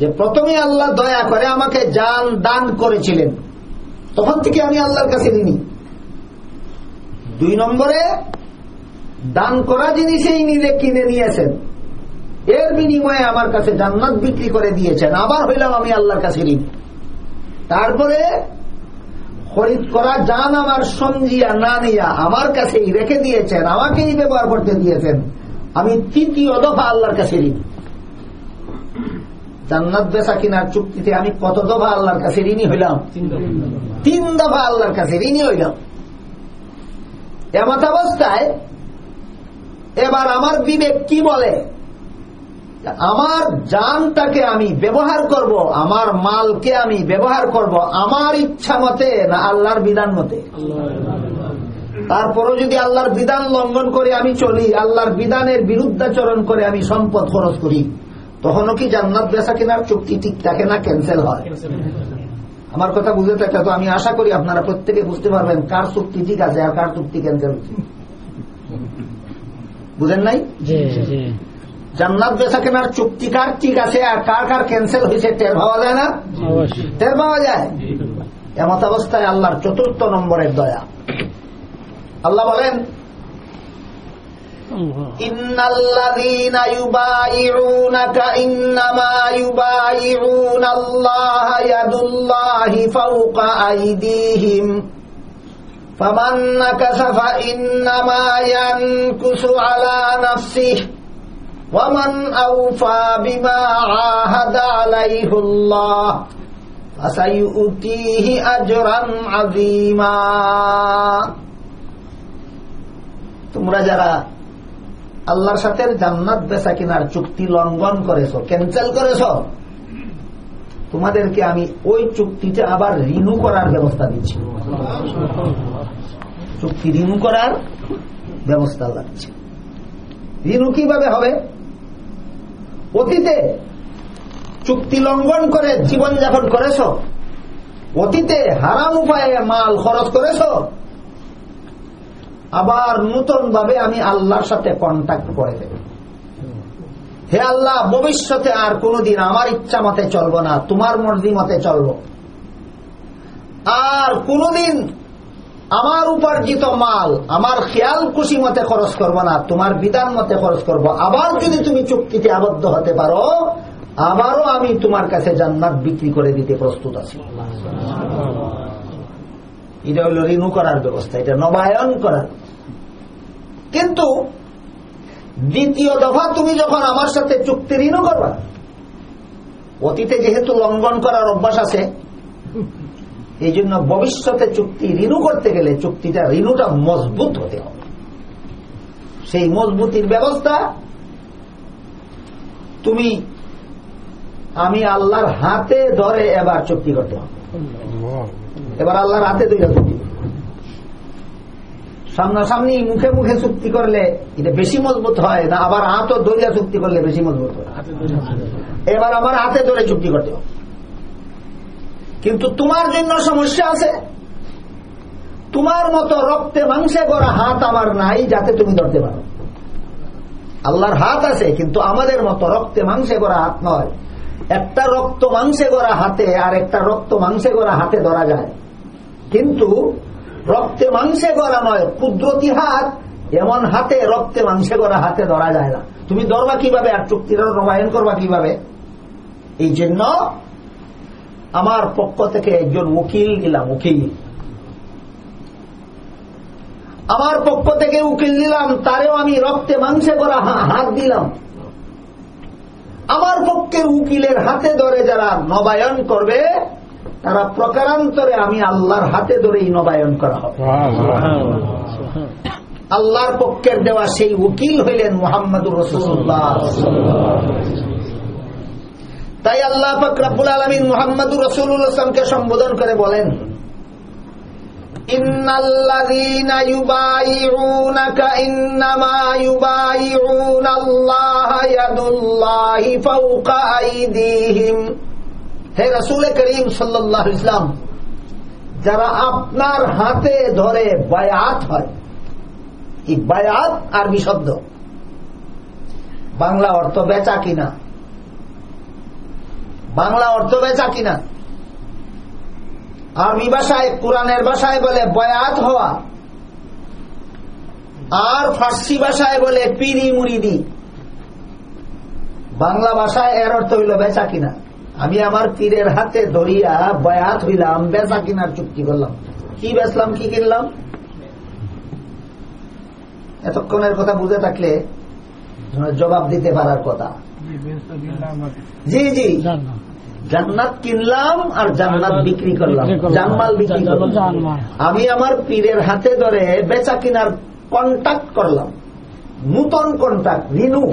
যে প্রথমে আল্লাহ দয়া করে আমাকে জান দান করেছিলেন, তখন থেকে আমি আল্লাহর কাছে ঋণী। দুই নম্বরে দান করা জিনিসেই নিজে কিনে নিয়েছেন। এর বিনিময়ে আমার কাছে জান্নাত বিক্রি করে দিয়েছেন। আবার হইলাম আমি আল্লাহর কাছে ঋণ। তারপরে খরিদ করা যান আমার সঞ্জিয়া না নিয়া আমার কাছেই রেখে দিয়েছেন আমাকেই ব্যবহার করতে দিয়েছেন। আমি তৃতীয় দফা আল্লাহর কাছে ঋণ। জান্নাত বেচা কিনার চুক্তিতে আমি কত দফা আল্লাহর কাছে ঋণী হইলাম? তিন দফা আল্লাহর কাছে ঋণী হইলাম। এমত অবস্থায় এবার আমার বিবেক কি বলে? আমার জানটাকে আমি ব্যবহার করব, আমার মালকে আমি ব্যবহার করব, আমার ইচ্ছা মতে না আল্লাহর বিধান মতে? তারপরও যদি আল্লাহর বিধান লঙ্ঘন করে আমি চলি, আল্লাহর বিধানের বিরুদ্ধাচরণ করে আমি সম্পদ খরচ করি, তখনও কি জান্নাত বেচা কেনার চুক্তি ঠিক থাকে না ক্যান্সেল হয়? আমার কথা বুঝতে থাকে তো আমি আশা করি আপনারা প্রত্যেকে বুঝতে পারবেন কার চুক্তি ঠিক আছে আর কার চুক্তি ক্যান্সেল হচ্ছে। বুঝেন নাই জান্নাত বেচা কেনার চুক্তি কার ঠিক আছে আর কার কার ক্যান্সেল হয়েছে টের পাওয়া যায় না টের পাওয়া যায় এমত অবস্থায় আল্লাহর চতুর্থ নম্বরের দয়া আল্লাহ বলেন إن الذين يبايعونك إنما يبايعون الله يد الله فوق أيديهم فمن نكث فإنما ينكث على نفسه ومن أوفى بما عاهد عليه الله فسيؤتيه أجرا عظيما তোমরা যারা আল্লাহর সাথে জান্নাত বেচা কিনার চুক্তি লঙ্ঘন করেছ ক্যান্সেল করেছ তোমাদেরকে আমি ওই চুক্তিতে আবার রিনু করার ব্যবস্থা দিচ্ছি। চুক্তি রিনু করার ব্যবস্থা লাগছে। রিনু কীভাবে হবে? অতীতে চুক্তি লঙ্ঘন করে জীবন যাপন করেছ। অতীতে হারাম উপায়ে মাল খরচ করেছ। আবার নূতন ভাবে আমি আল্লাহর সাথে কন্ট্যাক্ট করে দেব। হে আল্লাহ, ভবিষ্যতে আর কোনদিন আমার ইচ্ছা মতে চলবো না, তোমার মর্জি মতে চলবো। আর কোনদিন আমার উপার্জিত মাল, আমার খেয়াল খুশি মতে খরচ করব না, তোমার বিধান মতে খরচ করব। আবার যদি তুমি চুক্তিতে আবদ্ধ হতে পারো, আবারও আমি তোমার কাছে জান্নাত বিক্রি করে দিতে প্রস্তুত আছি। এটা হল রিনু করার ব্যবস্থা, এটা নবায়ন করার। কিন্তু দ্বিতীয় দফা তুমি যখন আমার সাথে চুক্তি ঋণও করবা। অতীতে যেহেতু লঙ্ঘন করার অভ্যাস আছে এই জন্য ভবিষ্যতে চুক্তি ঋণু করতে গেলে চুক্তিটা ঋণুটা মজবুত হতে হবে। সেই মজবুতির ব্যবস্থা তুমি আমি আল্লাহর হাতে ধরে এবার চুক্তি করতে হবে। এবার আল্লাহর হাতে দুইটা চুক্তি সামনাসামনি মুখে মুখে চুক্তি করলে এটা বেশি মজবুত হয় না আবার হাত দরিয়া চুক্তি করলে বেশি মজবুত হয়? এবার আমার হাতে ধরে চুক্তি করতে কিন্তু তোমার জন্য সমস্যা আছে। তোমার মতো রক্তে মাংসে করা হাত আমার নাই যাতে তুমি ধরতে পারো। আল্লাহর হাত আছে কিন্তু আমাদের মতো রক্তে মাংসে করা হাত নয়। একটা রক্ত মাংসে করা হাতে আর একটা রক্ত মাংসে করা হাতে ধরা যায়। কিন্তু রক্তে মাংসে করা নয়, কুদরতি হাত, এমন হাতে রক্তে মাংসে করা হাতে ধরা যায় না। তুমি ধরবা কীভাবে আর চুক্তির নবায়ন করবা কীভাবে? এই জন্য আমার পক্ষ থেকে একজন উকিল দিলাম, উকিল। আমার পক্ষ থেকে উকিল দিলাম, তারেও আমি রক্তে মাংসে করা হাত দিলাম। আমার পক্ষের উকিলের হাতে ধরে যারা নবায়ন করবে তারা প্রকারান্তরে আমি আল্লাহর হাতে ধরেই নবায়ন করা হবে। আল্লাহর পক্ষের দেওয়া সেই উকিল হইলেন মোহাম্মদুর রসুল্লাহ তাই আল্লাহ ফকরাবুল আলমিন মোহাম্মদুর রসুল্লাহামকে সম্বোধন করে বলেন হে রসুল করিম সাল্লাহ ইসলাম যারা আপনার হাতে ধরে বায়াত হয়, এই বায়াত আরবি শব্দ। বাংলা অর্থ বেচা কিনা? বাংলা অর্থ বেচা কিনা? আরবি ভাষায়, কোরআনের ভাষায় বলে বয়াত হওয়া। আর ফার্সি ভাষায় বলে পিরি মুড়িদি বাংলা ভাষায় এর অর্থ হইল বেচা কিনা? আমি আমার পীরের হাতে ধরিয়া বয়াত হইলাম বেচা কিনার চুক্তি করলাম। কি বেচলাম কি কিনলাম? এতক্ষণের কথা বুঝে থাকলে জবাব দিতে পারার কথা। জি জি। জান্নাত কিনলাম আর জান্নাত বিক্রি করলাম। জানমাল বিক্রি করলাম। আমি আমার পীরের হাতে ধরে বেচা কিনার কন্ট্যাক্ট করলাম। নূতন কন্ট্যাক্ট রিনু।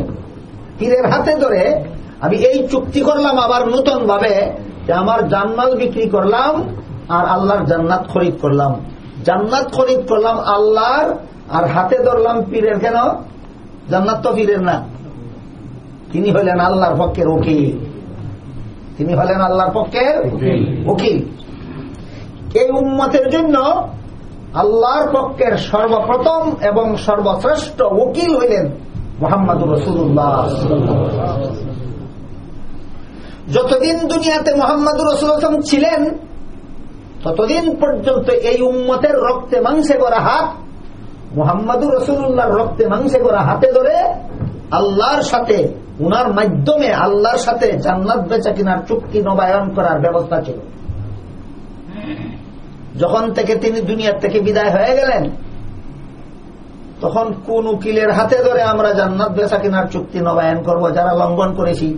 পীরের হাতে ধরে আমি এই চুক্তি করলাম আবার নূতন ভাবে যে আমার জানমাল বিক্রি করলাম আর আল্লাহর জান্নাত খরিদ করলাম। জান্নাত খরিদ করলাম আল্লাহর আর হাতে ধরলাম পীরের কেন? জান্নাত তো পীরের না। তিনি হলেন আল্লাহর পক্ষের উকিল। তিনি হলেন আল্লাহর পক্ষের উকিল। এই উম্মতের জন্য আল্লাহর পক্ষের সর্বপ্রথম এবং সর্বশ্রেষ্ঠ উকিল হইলেন মোহাম্মদুর রসুল্লাহ যতদিন দুনিয়াতে মোহাম্মদুর রসুল ছিলেন, ততদিন পর্যন্ত এই উম্মতের রক্তে মাংসে করা হাত, মোহাম্মদুর রসুল্লাহর রক্তে মাংসে করা হাতে ধরে আল্লাহর সাথে, উনার মাধ্যমে আল্লাহর সাথে জান্নাত বেচা কিনার চুক্তি নবায়ন করার ব্যবস্থা ছিল। যখন থেকে তিনি দুনিয়ার থেকে বিদায় হয়ে গেলেন, তখন কোন উকিলের হাতে ধরে আমরা জান্নাত বেচা কিনার চুক্তি নবায়ন করব, যারা লঙ্ঘন করেছি।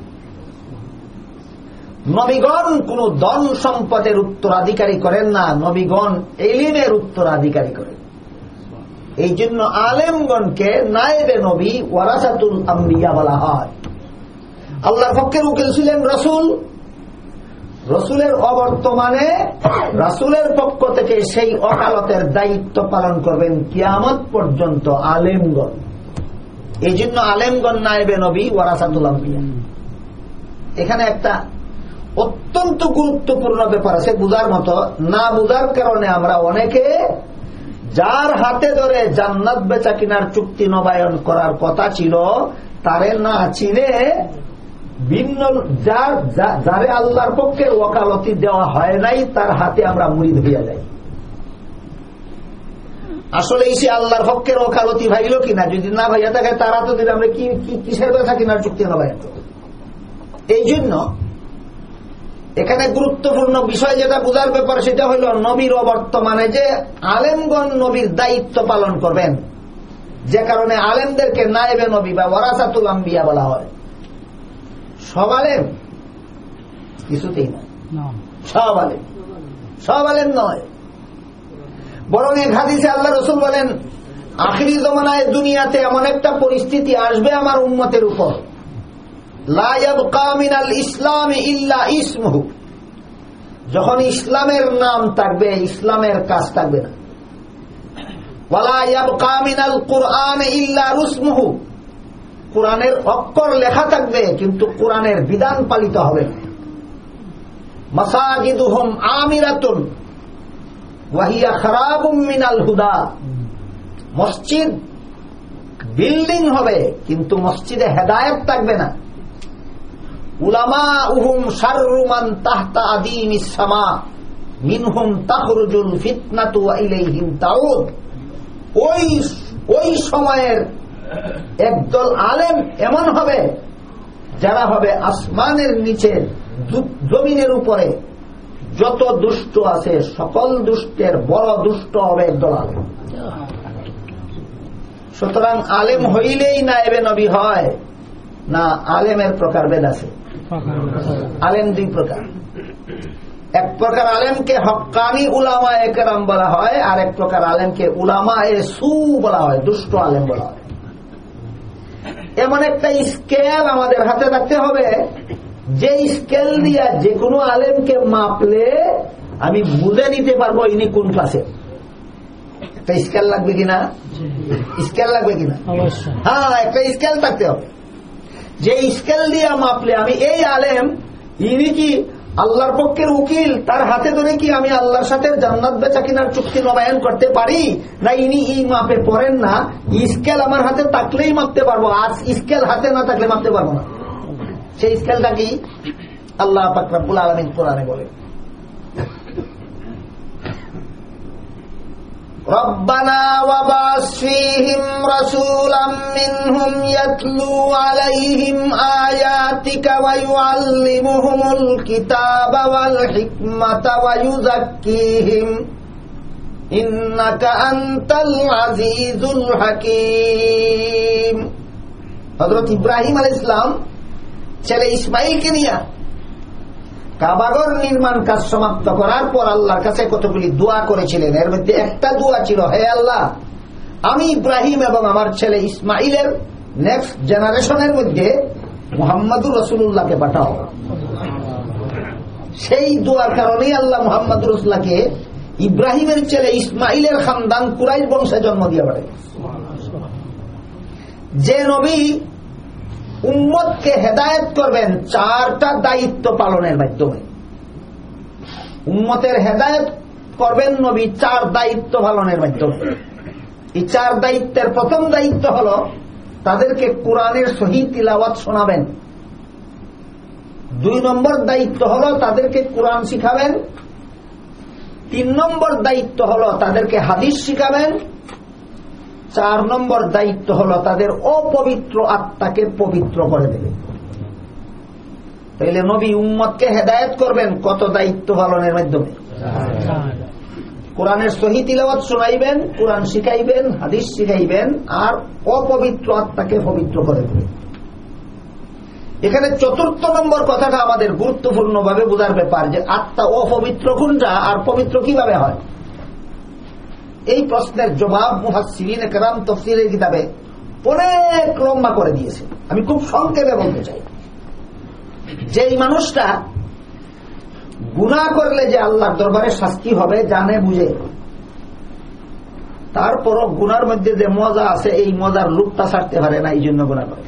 নবীগণ কোন ধন সম্পদের উত্তরাধিকারী করেন না, নবীগণ এলিমের উত্তরাধিকারী করেন। এই জন্য আলেমগণকে নায়েবে নবী ওয়ারাসাতুল আম্বিয়া বলা হয়। আল্লাহর পক্ষের উকিল ছিলেন রসুল। রসুলের অবর্তমানে রাসুলের পক্ষ থেকে সেই অকালতের দায়িত্ব পালন করবেন কিয়ামত পর্যন্ত আলেমগণ। এই জন্য আলেমগণ নায়েবে নবী ওয়ারাসাতুল আম্বিয়া। এখানে একটা অত্যন্ত গুরুত্বপূর্ণ ব্যাপার আছে বুঝার মতো। না বুঝার কারণে আমরা অনেকে যার হাতে ধরে জান্নাত বেচা কিনার চুক্তি নবায়ন করার কথা ছিল, তারে না চিনে ভিন্ন যার যারে আল্লাহর পক্ষে ওকালতি দেওয়া হয় নাই, তার হাতে আমরা মুড়ি ধরিয়া যাই। আসলে সে আল্লাহর পক্ষের ওকালতি ভাইল কিনা, যদি না ভাইয়া থাকে, তারা তো দিলে আমরা কি কিসের বেচা কিনার চুক্তি নবায়ন এই জন্য এখানে গুরুত্বপূর্ণ বিষয় যেটা বোঝার ব্যাপার সেটা হইল নবীর অবর্তমানে যে আলেমগণ নবীর দায়িত্ব পালন করবেন। যে কারণে আলেমদেরকে নায়েবে নবী বা ওয়ারাসাতুল আম্বিয়া বলা হয়। সব আলেম? কিছুতেই না। সব আলেম। সব আলেম নয়। বরং এক হাদিসে আল্লাহ রসুল বলেন আখিরি জমানায় দুনিয়াতে এমন একটা পরিস্থিতি আসবে আমার উন্মতের উপর। যখন ইসলামের নাম থাকবে, ইসলামের কাজ থাকবে না। কোরআনের অক্ষর লেখা থাকবে, কিন্তু কোরআনের বিধান পালিত হবে মসজিদ বিল্ডিং হবে, কিন্তু মসজিদে হেদায়ত থাকবে না। উলামা উহুম সারুমান তাহতা আদিম ইসামা মিনহুম তাহরুজুল ফিতনাতু ইলাইহিম তাউদ। ওই ওই সময়ের একদল আলেম এমন হবে, যারা হবে আসমানের নিচে জমিনের উপরে। যত দুষ্ট আছে, সকল দুষ্টের বড় দুষ্ট হবে একদল আলেম। সুতরাং আলেম হইলেই না এবে নবী হয়, না আলেমের প্রকার বেদ আছে। আলেম দুই প্রকার। এক প্রকার আলেমকে হকানি উলামা একরাম বলা হয় আর এক প্রকার আলেমকে উলামা এ সু বলা হয় দুষ্ট আলেম বলা হয়। এমন একটা স্কেল আমাদের হাতে রাখতে হবে। যে স্কেল দিয়া যে কোনো আলেমকে মাপলে আমি বুঝে নিতে পারব ইনি কোন ক্লাসে। একটা স্কেল লাগবে কিনা? স্কেল লাগবে কিনা? হ্যাঁ একটা স্কেল থাকতে হবে। যে স্কেল দিয়ে মাপলে, আমি এই আলেম, ইনি কি আল্লাহর পক্ষের উকিল? তার হাতে ধরে কি আমি আল্লাহর সাথে জান্নাত বেচা কিনার চুক্তি নবায়ন করতে পারি? না, ইনি এই মাপে পড়েন না। স্কেল আমার হাতে থাকলেই মাপতে পারব। আর স্কেল হাতে না থাকলে মাপতে পারব না। সেই স্কেলটা কি? আল্লাহ পাকরাবুল আলমিন কোরআনে বলে। ربنا وبعث فيهم رسولا منهم يتلو عليهم آياتك ويعلمهم الكتاب والحكمة ويزكيهم إنك أنت العزيز الحكيم হজরত ইব্রাহিম আল ইসলাম ছেলে ইসমাইলকে নিয়ে কাবাগর নির্মাণ কাজ সমাপ্ত করার পর আল্লাহর কাছে কতগুলি দোয়া করেছিলেন? এর মধ্যে একটা দোয়া ছিল, হে আল্লাহ, আমি ইব্রাহিম এবং আমার ছেলে ইসমাইলের নেক্সট জেনারেশনের মধ্যে মোহাম্মদুর রসুল্লাহকে পাঠাও। সেই দোয়ার কারণেই আল্লাহ মোহাম্মদুর রসুল্লাহকে ইব্রাহিমের ছেলে ইসমাইলের খানদান কুরাইশ বংশে জন্ম দিয়ে পারে যে নবী উম্মতকে হেদায়ত করবেন চারটা দায়িত্ব পালনের মাধ্যমে। উম্মতের হেদায়ত করবেন নবী চার দায়িত্ব পালনের মাধ্যমে। এই চার দায়িত্বের প্রথম দায়িত্ব হল তাদেরকে কোরআনের সহি তিলাওয়াত শোনাবেন। দুই নম্বর দায়িত্ব হল তাদেরকে কোরআন শিখাবেন। তিন নম্বর দায়িত্ব হল তাদেরকে হাদিস শিখাবেন। চার নম্বর দায়িত্ব হল তাদের অপবিত্র আত্মাকে পবিত্র করে দেবে। তাইলে নবী উম্মতকে হেদায়ত করবেন কত দায়িত্ব পালনের মাধ্যমে? কোরআনের সহি তিলাবাত শোনাইবেন, কোরআন শিখাইবেন, হাদিস শিখাইবেন, আর অপবিত্র আত্মাকে পবিত্র করে দেবেন এখানে চতুর্থ নম্বর কথাটা আমাদের গুরুত্বপূর্ণ ভাবে বোঝার ব্যাপার যে আত্মা অপবিত্র কোনটা আর পবিত্র কীভাবে হয়? এই প্রশ্নের জবাব মুহাসিরিন কেরাম তফসিলের কিতাবে অনেক লম্বা করে দিয়েছে। আমি খুব সংক্ষেপে বলতে চাই। যে এই মানুষটা গুণা করলে যে আল্লাহর দরবারে শাস্তি হবে জানে বুঝে। তারপরও গুনার মধ্যে যে মজা আছে এই মজার লুকটা ছাড়তে পারে না এই জন্য গুণা করে।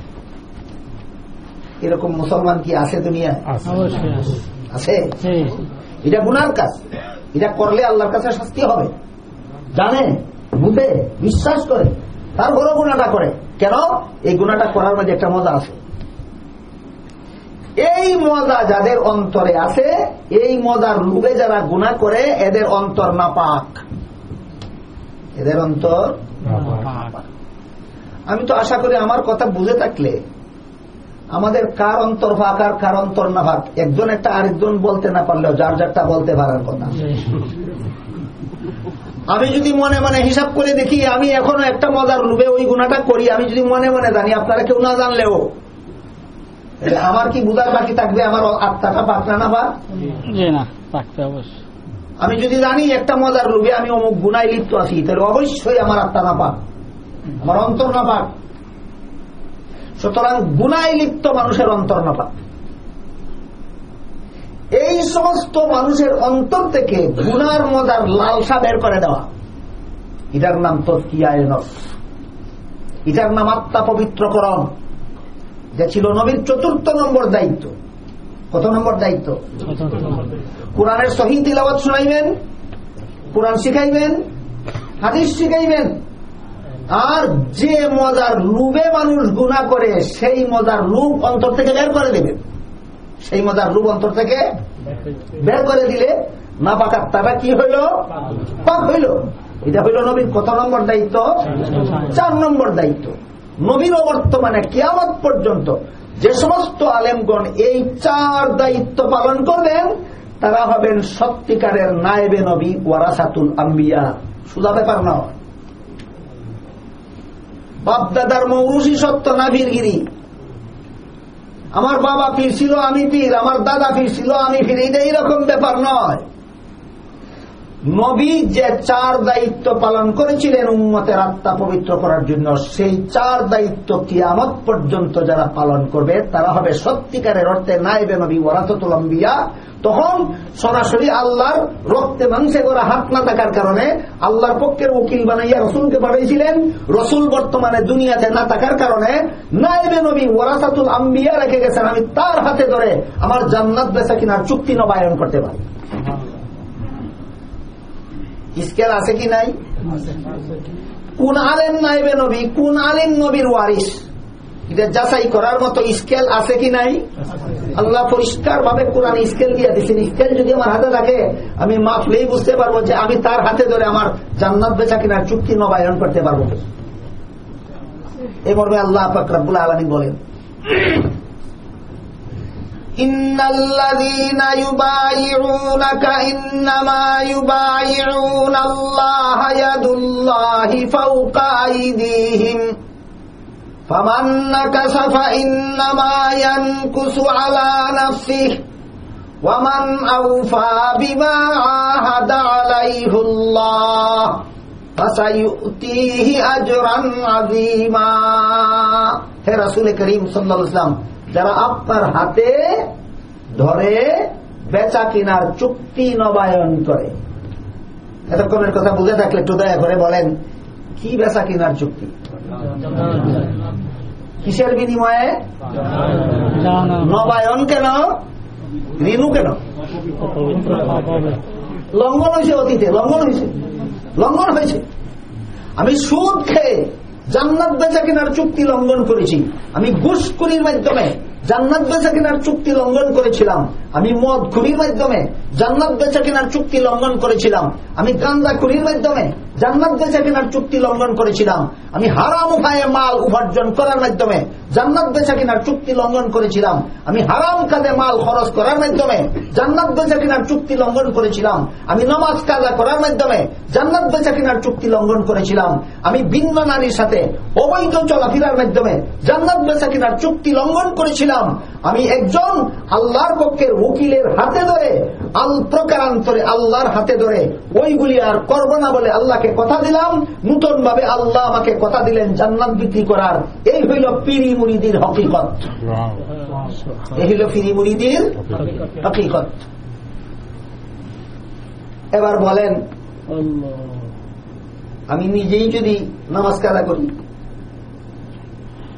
এরকম মুসলমান কি আছে দুনিয়া? আছে। আছে। এটা গুনার কাজ। এটা করলে আল্লাহর কাছে শাস্তি হবে। জানে বুঝে বিশ্বাস করে তারপরও গুণাটা করে। কেন? এই গুণাটা করার মধ্যে একটা মজা আছে। এই মজা যাদের অন্তরে আছে এই মজার লুবে যারা গুণা করে এদের অন্তর না পাক এদের অন্তর আমি তো আশা করি আমার কথা বুঝে থাকলে আমাদের কার অন্তর ভাগ আর কার অন্তর না ভাগ একজন একটা আরেকজন বলতে না পারলেও যার যারটা বলতে পারার কথা। আমি যদি মনে মনে হিসাব করে দেখি আমি এখনও একটা মজার লুবে ওই গুণাটা করি আমি যদি মনে মনে জানি আপনারা কেউ না জানলেও। আমার কি বুঝার বাকি থাকবে? আমার আত্মাটা পাকনা না না আমি যদি জানি একটা মজার লুবে আমি অমুক গুণায় লিপ্ত আছি তাহলে অবশ্যই আমার আত্মা না পাক। আমার অন্তর না পাক। সুতরাং গুণায় লিপ্ত মানুষের অন্তর না পাক। এই সমস্ত মানুষের অন্তর থেকে গুনার মজার লালসা বের করে দেওয়া। এটার নাম তৎকিয়ায় নফস। এটার নাম আত্মা পবিত্রকরণ। যা ছিল নবীর চতুর্থ নম্বর দায়িত্ব। কত নম্বর দায়িত্ব? কোরআনের সহি তিলাবাত শুনাইবেন, কোরআন শিখাইবেন, হাদিস শিখাইবেন। আর যে মজার লুবে মানুষ গুণা করে, সেই মজার লুব অন্তর থেকে বের করে দেবেন। সেই মজার লুব অন্তর থেকে বের করে দিলে না পাকার তারা কি হইল? পাক হইল। এটা হইল নবীর কত নম্বর দায়িত্ব? চার নম্বর দায়িত্ব। নবীর বর্তমানে কেয়ামত পর্যন্ত যে সমস্ত আলেমগণ এই চার দায়িত্ব পালন করবেন, তারা হবেন সত্যিকারের নায়েবে নবী ওয়ারাসাতুল আম্বিয়া। সুদা ব্যাপার নয়। বাপদাদার মৌরুষি সত্য না বীরগিরি আমার বাবা পীর ছিল, আমি পীর, আমার দাদা পীর ছিল, আমি পীর। এটা এইরকম ব্যাপার নয়। নবী যে চার দায়িত্ব পালন করেছিলেন উম্মতের আত্মা পবিত্র করার জন্য, সেই চার দায়িত্ব কিয়ামত পর্যন্ত যারা পালন করবে, তারা হবে সত্যিকারের অর্থে নাইবে নবী ওরাততুল আম্বিয়া। তখন সরাসরি আল্লাহর রক্তে মাংসে করা হাত না থাকার কারণে আল্লাহর পক্ষের উকিল বানাইয়া রসুলকে পাঠাইছিলেন। রসুল বর্তমানে দুনিয়াতে না থাকার কারণে নাইবে নবী ওরাসাতুল আম্বিয়া রেখে গেছেন। আমি তার হাতে ধরে আমার জান্নাত বেচা কিনার চুক্তি নবায়ন করতে পারি। স্কেল আছে কি নাই? কোন আলেম নাইবে নবী, কোন আলেম নবীর ওয়ারিস যাচাই করার মতো স্কেল আছে কি নাই? আল্লাহ পরিষ্কার ভাবে কোরআন স্কেল দিয়ে দিচ্ছেন স্কেল যদি আমার হাতে থাকে, আমি মাফলেই বুঝতে পারব যে আমি তার হাতে ধরে আমার জান্নাত বেচা কিনা চুক্তি নবায়ন করতে পারব। এ মর্মে আল্লাহ ফাকরাবুল আলমী বলেন إن الذين يبايعونك إنما يبايعون الله يد الله فوق أيديهم فمن نكس فإنما ينكس على نفسه ومن أوفى بما عاهد عليه الله فسيؤتيه أجرا عظيما. هي رسول كريم صلى الله عليه وسلم যারা আপনার হাতে ধরে বেচা কিনার চুক্তি নবায়ন করে। এতক্ষণের কথা বুঝে থাকলে একটু দয়া করে বলেন, কি বেচা কিনার চুক্তি? কিসের বিনিময়ে? নবায়ন কেন? ঋণু কেন? লঙ্ঘন হয়েছে অতীতে, লঙ্ঘন হয়েছে। লঙ্ঘন হয়েছে। আমি সুদ খেয়ে জান্নাত বেচা কেনার চুক্তি লঙ্ঘন করেছি। আমি ঘুষখুরির মাধ্যমে জান্নাত বেচা কেনার চুক্তি লঙ্ঘন করেছিলাম। আমি মদ খুরির মাধ্যমে জান্নাত বেচা কেনার চুক্তি লঙ্ঘন করেছিলাম। আমি গান্দা খুরির মাধ্যমে জান্নাত বেচা কেনার চুক্তি লঙ্ঘন করেছিলাম। আমি হারাম উপায়ে মাল উপার্জন করার মাধ্যমে জান্নাত বেচা কেনার চুক্তি লঙ্ঘন করেছিলাম। আমি হারাম কাজে মাল খরচ করার মাধ্যমে জান্নাত বেচা কেনার চুক্তি লঙ্ঘন করেছিলাম। আমি নমাজ কাজা করার মাধ্যমে জান্নাত বেচা কেনার চুক্তি লঙ্ঘন করেছিলাম। আমি ভিন্ন নারীর সাথে অবৈধ চলাফেরার মাধ্যমে জান্নাত বেচা কেনার চুক্তি লঙ্ঘন করেছিলাম। আমি একজন আল্লাহর পক্ষের উকিলের হাতে ধরে আল প্রকারান্তরে আল্লাহর হাতে ধরে। ওইগুলি আর করব না বলে আল্লাহকে কথা দিলাম। নূতন ভাবে আল্লাহ আমাকে কথা দিলেন জান্নাত বিক্রি করার। এই হইল পিরি মুড়িদির হকিকত। এই হইল পিরি মুড়িদির হকিকত। এবার বলেন, আমি নিজেই যদি নামাজ কাদা করি,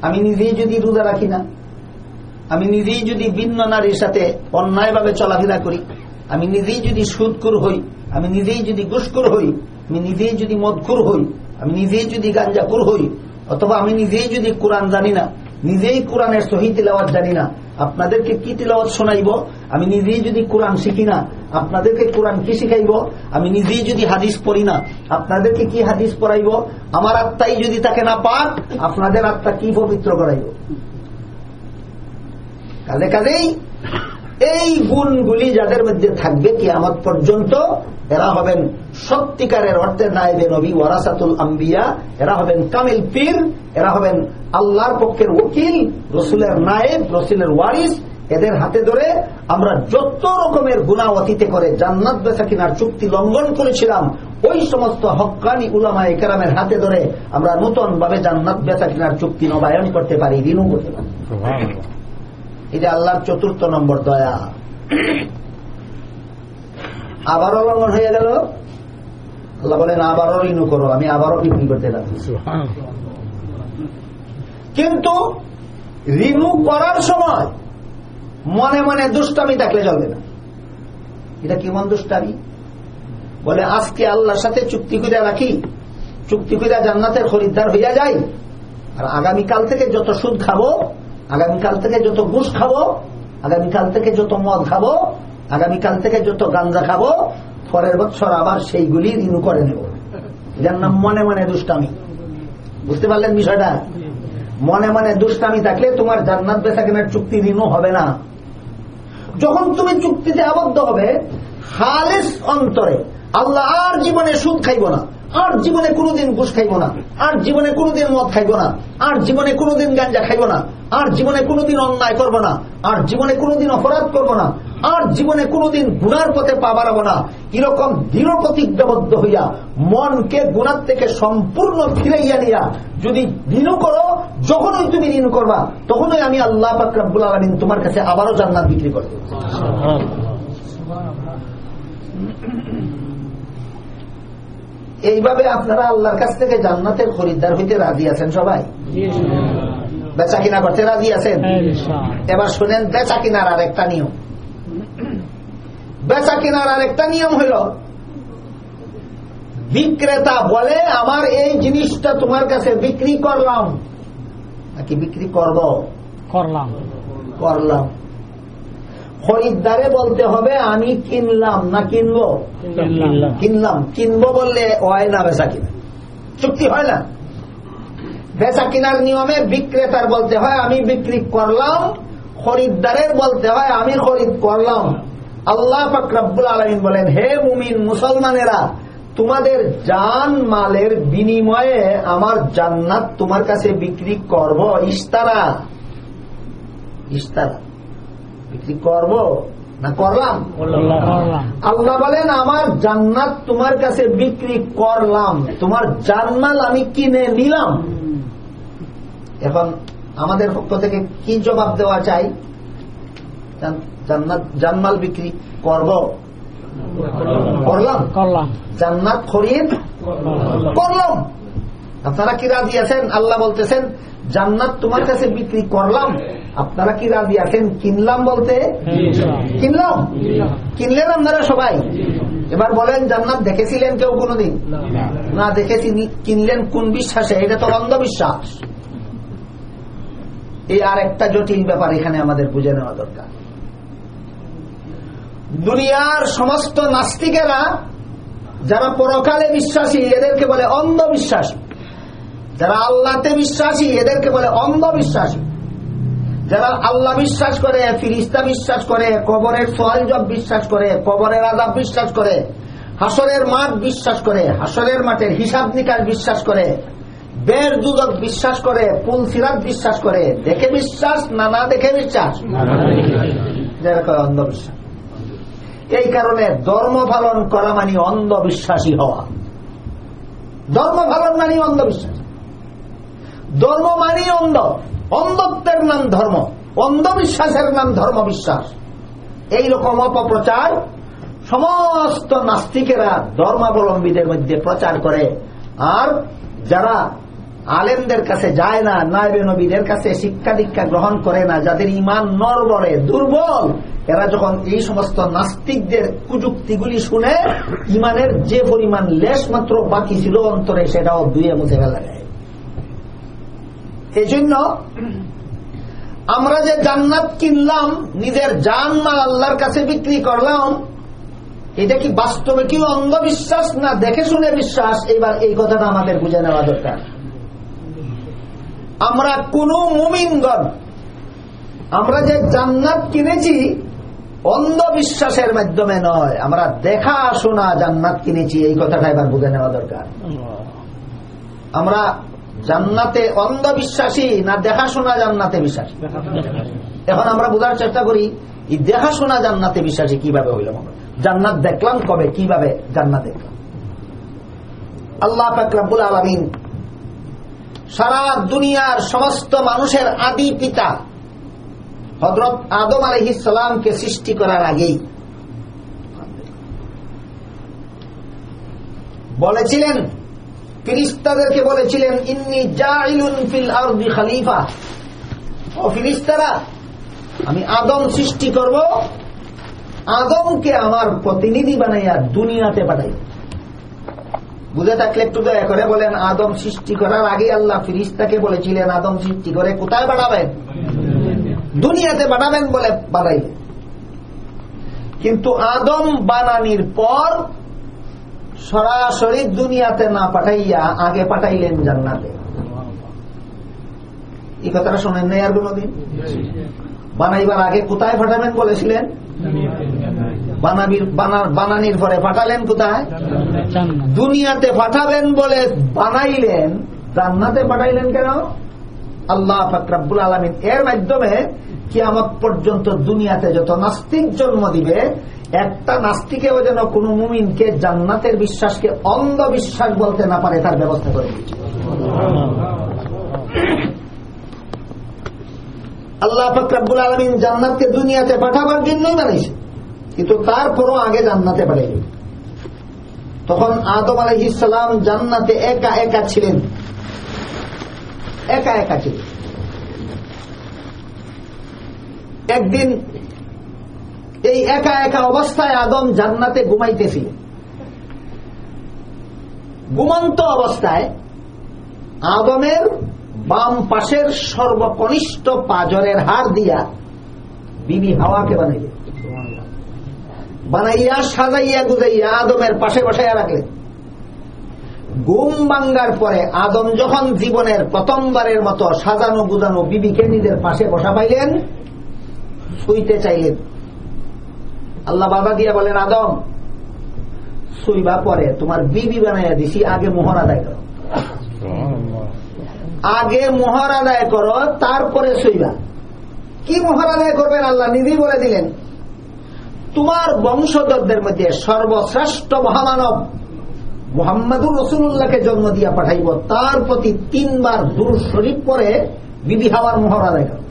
আমি নিজেই যদি রোজা রাখি না, আমি নিজেই যদি ভিন্ন নারীর সাথে অন্যায়ভাবে চলাফেরা করি আমি নিজেই যদি সুদকুর হই, আমি নিজেই যদি গুসকুর হই, আমি নিজেই যদি মদকুর হই, আমি নিজেই যদি গাঞ্জাকুর হই, অথবা আমি নিজেই যদি কোরআন জানি না, নিজেই কোরআনের সহি তিলাওয়াত জানি না, আপনাদেরকে কি তিলাওয়াত শোনাইব? আমি নিজেই যদি কোরআন শিখি না, আপনাদেরকে কোরআন কি শিখাইব? আমি নিজেই যদি হাদিস পড়ি না, আপনাদেরকে কি হাদিস পড়াইব? আমার আত্মাই যদি তাকে না পাক, আপনাদের আত্মা কি পবিত্র করাইব? কালে কাজেই এই গুণগুলি যাদের মধ্যে থাকবে কি আমার পর্যন্ত, এরা হবেন সত্যিকারের অর্থে নায়েবে নবী, ওয়ারাসাতুল আম্বিয়া, এরা হবেন কামিল পীর, এরা হবেন আল্লাহর পক্ষের উকিল, রসুলের নায়েব, রসুলের ওয়ারিস। এদের হাতে ধরে আমরা যত রকমের গুণা অতীতে করে জান্নাত বেচা কিনার চুক্তি লঙ্ঘন করেছিলাম, ওই সমস্ত হকানি উলামা একরামের হাতে ধরে আমরা নতুন ভাবে জান্নাত বেচা কিনার চুক্তি নবায়ন করতে পারি ঋণও করতে পারি। এটা আল্লাহর চতুর্থ নম্বর দয়া। আবারও লঙ্ঘন হয়ে গেল। আল্লাহ বলেন আবারও ঋণ করো আমি আবারও বিক্রি করতে রাখি কিন্তু ঋণু করার সময় মনে মনে দুষ্টামি থাকলে চলবে না। এটা কেমন দুষ্টামি? বলে আজকে আল্লাহর সাথে চুক্তি করে রাখি চুক্তি করে জান্নাতের খরিদ্দার হইয়া যায় আর আগামীকাল থেকে যত সুদ খাব আগামীকাল থেকে যত ঘুষ খাব, আগামীকাল থেকে যত মদ খাব, আগামীকাল থেকে যত গাঞ্জা খাব, পরের বছর আবার সেইগুলি রিনু করে নেব। যার নাম মনে মনে দুষ্টামি। বুঝতে পারলেন বিষয়টা? মনে মনে দুষ্টামি থাকলে তোমার জান্নাত বেচা কেনার চুক্তি ঋণও হবে না। যখন তুমি চুক্তিতে আবদ্ধ হবে হালেস অন্তরে আল্লাহ আর জীবনে সুদ খাইব না। আর জীবনে কোনোদিন ঘুষ খাইব না। আর জীবনে কোনোদিন মদ খাইব না। আর জীবনে কোনোদিন গাঞ্জা খাইব না। আর জীবনে কোনোদিন অন্যায় করব না। আর জীবনে কোনোদিন অপরাধ করব না। আর জীবনে কোনোদিন গুণার পথে পা বাড়াবো না। এরকম দৃঢ় প্রতিজ্ঞাবদ্ধ হইয়া মনকে গুণার থেকে সম্পূর্ণ ফিরাইয়া নিয়া যদি ঋণ করো, যখনই তুমি ঋণ করবা, তখনই আমি আল্লাহ ফাকরাবুল আলমিন তোমার কাছে আবারও জান্নাত বিক্রি করতে এইভাবে আপনারা আল্লাহর কাছ থেকে জান্নাতের খরিদ্দার হইতে রাজি আছেন সবাই? বেচা কিনা করতে রাজি আছেন? এবার শুনেন বেচা কিনার আর একটা নিয়ম। বেচা কিনার আর একটা নিয়ম হইল বিক্রেতা বলে আমার এই জিনিসটা তোমার কাছে বিক্রি করলাম। নাকি বিক্রি করব? করলাম। করলাম। খরিদ্দারে বলতে হবে আমি কিনলাম। না কিনবো? কিনলাম। কিনবো বললে হয় না বেচা কিনা। চুক্তি হয় না। বেচা কিনার নিয়মে বিক্রেতার বলতে হয় আমি বিক্রি করলাম। খরিদ্দারের বলতে হয় আমি খরিদ করলাম। আল্লাহ ফাকরাবুল আলমিন বলেন হে মুমিন মুসলমানেরা তোমাদের জান মালের বিনিময়ে আমার জান্নাত তোমার কাছে বিক্রি করব। ইস্তারা ইস্তারা বিক্রি করব? না করলাম। আল্লাহ বলেন আমার জান্নাত তোমার কাছে বিক্রি করলাম। তোমার জানমাল আমি কিনে নিলাম। এখন আমাদের পক্ষ থেকে কি জবাব দেওয়া চাই? জান্নাত জানমাল বিক্রি করব? করলাম। করলাম। জান্নাত খরিদ? করলাম। আপনারা কি রাজি আছেন? আল্লাহ বলতেছেন জান্নাত তোমার কাছে বিক্রি করলাম। আপনারা কি রাজি আছেন? কিনলাম বলতে? কিনলাম। কিনলেন আপনারা সবাই? এবার বলেন জান্নাত দেখেছিলেন কেউ কোনদিন? না। দেখেছি কিনলেন কোন বিশ্বাসে? এটা তো অন্ধবিশ্বাস। এই আর একটা জটিল ব্যাপার এখানে আমাদের বুঝে নেওয়া দরকার। দুনিয়ার সমস্ত নাস্তিকেরা যারা পরকালে বিশ্বাসী এদেরকে বলে অন্ধবিশ্বাসী। যারা আল্লাহতে বিশ্বাসী এদেরকে বলে অন্ধবিশ্বাসী। যারা আল্লাহ বিশ্বাস করে ফিরিস্তা বিশ্বাস করে কবরের সোয়াল জব বিশ্বাস করে কবরের আদাব বিশ্বাস করে হাসরের মাঠ বিশ্বাস করে হাসরের মাঠের হিসাব নিকাশ বিশ্বাস করে বের দুদক বিশ্বাস করে পুল সিরাত বিশ্বাস করে দেখে বিশ্বাস না না দেখে বিশ্বাস? যারা অন্ধবিশ্বাস। এই কারণে ধর্ম পালন করা মানে অন্ধবিশ্বাসী হওয়া। ধর্ম পালন মানে অন্ধবিশ্বাস। ধর্ম মানে অন্ধ। অন্ধত্বের নাম ধর্ম। অন্ধবিশ্বাসের নাম ধর্ম বিশ্বাস এইরকম অপপ্রচার সমস্ত নাস্তিকেরা ধর্মাবলম্বীদের মধ্যে প্রচার করে। আর যারা আলেমদের কাছে যায় না, নায়বে নবীদের কাছে শিক্ষা দীক্ষা গ্রহণ করে না, যাদের ইমান নরবরে, দুর্বল, এরা যখন এই সমস্ত নাস্তিকদের কুযুক্তিগুলি শুনে, ইমানের যে পরিমাণ লেশ মাত্র বাকি ছিল অন্তরে, সেটাও দুয়ে মুছে ফেলা যায়। এই জন্য আমরা যে জান্নাত কিনলাম, নিজের জান মাল আল্লাহর কাছে বিক্রি করলাম, এটা কি বাস্তবে কি অন্ধবিশ্বাস না দেখে শুনে বিশ্বাস? এবার এই কথাটা আমাদের বুঝে নেওয়া দরকার। আমরা কোন মুমিনগণ, আমরা যে জান্নাত কিনেছি, অন্ধবিশ্বাসের মাধ্যমে নয়, আমরা দেখা শোনা জান্নাত কিনেছি, এই কথাটা এবার বুঝে নেওয়া দরকার। আমরা জান্নাতে অন্ধবিশ্বাসী না দেখাশোনা জান্নাতে বিশ্বাসী? এখন আমরা বোঝার চেষ্টা করি, এই দেখাশোনা জান্নাতে বিশ্বাসী কীভাবে আমরা জান্নাত দেখলাম কবে? কীভাবে জান্নাত দেখলাম? আল্লাহ ফাকরাবুল আলমিন সারা দুনিয়ার সমস্ত মানুষের আদি পিতা হজরত আদম আলহিসামকে সৃষ্টি করার আগেই বলেছিলেন ফিরিস্তাদেরকে বলেছিলেন, ইন্নি জাইলুন ফিল আরদি খালিফা। ও ফিরিস্তারা, আমি আদম সৃষ্টি করব, আদমকে আমার প্রতিনিধি বানাইয়া দুনিয়াতে পাঠাই। বুঝে থাকলে একটু দয়া করে বলেন, আদম সৃষ্টি করার আগে আল্লাহ ফিরিস্তাকে বলেছিলেন, আদম সৃষ্টি করে কোথায় বাড়াবেন দুনিয়াতে বানাবেন বলে বানাইলেন। কিন্তু আদম বানানির পর সরাসরি দুনিয়াতে না পাঠাইয়া আগে পাঠাইলেন জান্নাতে। এই কথাটা শোনেন নাই আর কোনদিন? বানাইবার আগে কোথায় পাঠাবেন বলেছিলেন? বানানির পরে পাঠালেন কোথায়? দুনিয়াতে পাঠাবেন বলে বানাইলেন, জান্নাতে পাঠাইলেন কেন? আল্লাহ ফাকরাবুল আলমিন এর মাধ্যমে কিয়ামত পর্যন্ত দুনিয়াতে যত নাস্তিক জন্ম দিবে একটা নাস্তিকেও যেন কোন মুমিনকে জান্নাতের বিশ্বাসকে অন্ধবিশ্বাস বলতে না পারে, তার ব্যবস্থা করে দিয়েছে। আল্লাহ ফকরাবুল আলমিন জান্নাতকে দুনিয়াতে পাঠাবার জন্যই বানিয়েছে। কিন্তু তারপরও আগে জান্নাতে পাঠাইল। তখন আদম আলহিসাম জান্নাতে একা একা ছিলেন। একা একা ছিলেন। একদিন এই একা একা অবস্থায় আদম জান্নাতে ঘুমাইতেছিল ঘুমন্ত অবস্থায় আদমের বাম পাশের সর্বকনিষ্ঠ পাজরের হার দিয়া বিবি হাওয়াকে বানাইলেন বানাইয়া, সাজাইয়া, গুজাইয়া আদমের পাশে বসাইয়া রাখলেন ঘুম বাঙ্গার পরে আদম যখন জীবনের প্রথমবারের মতো সাজানো গুজানো বিবিকে নিজের পাশে বসা পাইলেন, শুইতে চাইলেন। আল্লাহ বাবা দিয়া বলেন আদম শুইবা পরে তোমার বিবি বানাইয়া দিছি আগে মোহর আদায় করো। আগে মোহর আদায় করো তারপরে শুইবা। কি মোহর আদায় করবেন আল্লাহ? নিজেই বলে দিলেন তোমার বংশধরদের মধ্যে সর্বশ্রেষ্ঠ মহামানব মোহাম্মদুর রসুল্লাহকে জন্ম দিয়া পাঠাইব। তার প্রতি তিনবার দূর শরীফ পরে বিবি হাওয়ার মোহর আদায় করো।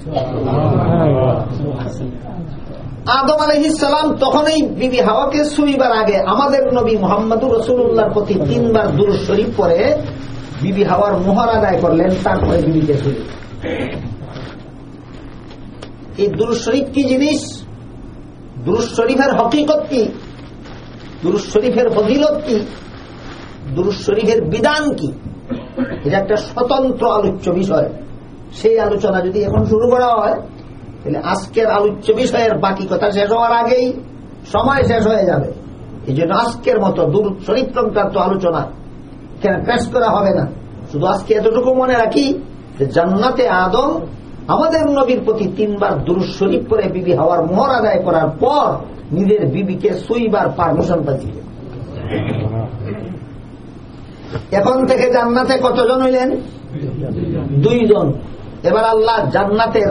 আদম আলহিসাম তখনই বিবি হাওয়াকে শুইবার আগে আমাদের নবী মোহাম্মদুর রসুল্লাহর প্রতি তিনবার দূর শরীফ পরে বিবি হাওয়ার মোহর আদায় করলেন, তারপরে বিবিকে শুই এই দূর কি জিনিস? শরীফের হকিকত কি? শরীফের ফজিলত কি? শরীফের বিধান কি? এটা একটা স্বতন্ত্র আলোচ্য বিষয়। সেই আলোচনা যদি এখন শুরু করা হয় তাহলে আজকের আলোচ্য বিষয়ের বাকি কথা শেষ হওয়ার আগেই সময় শেষ হয়ে যাবে। এই জন্য আজকের মতো দূর শরীফ সংক্রান্ত আলোচনা কেন ক্র্যাশ করা হবে না? শুধু আজকে এতটুকু মনে রাখি যে জান্নাতে আদম আমাদের নবীর প্রতি তিনবার দুরু শরীফ করে বিবি হওয়ার মোহর আদায় করার পর নিজের বিবিকে সুইবার পারমিশন পাচ্ছিলেন এখন থেকে জান্নাতে কতজন হইলেন? দুইজন। এবার আল্লাহ জান্নাতের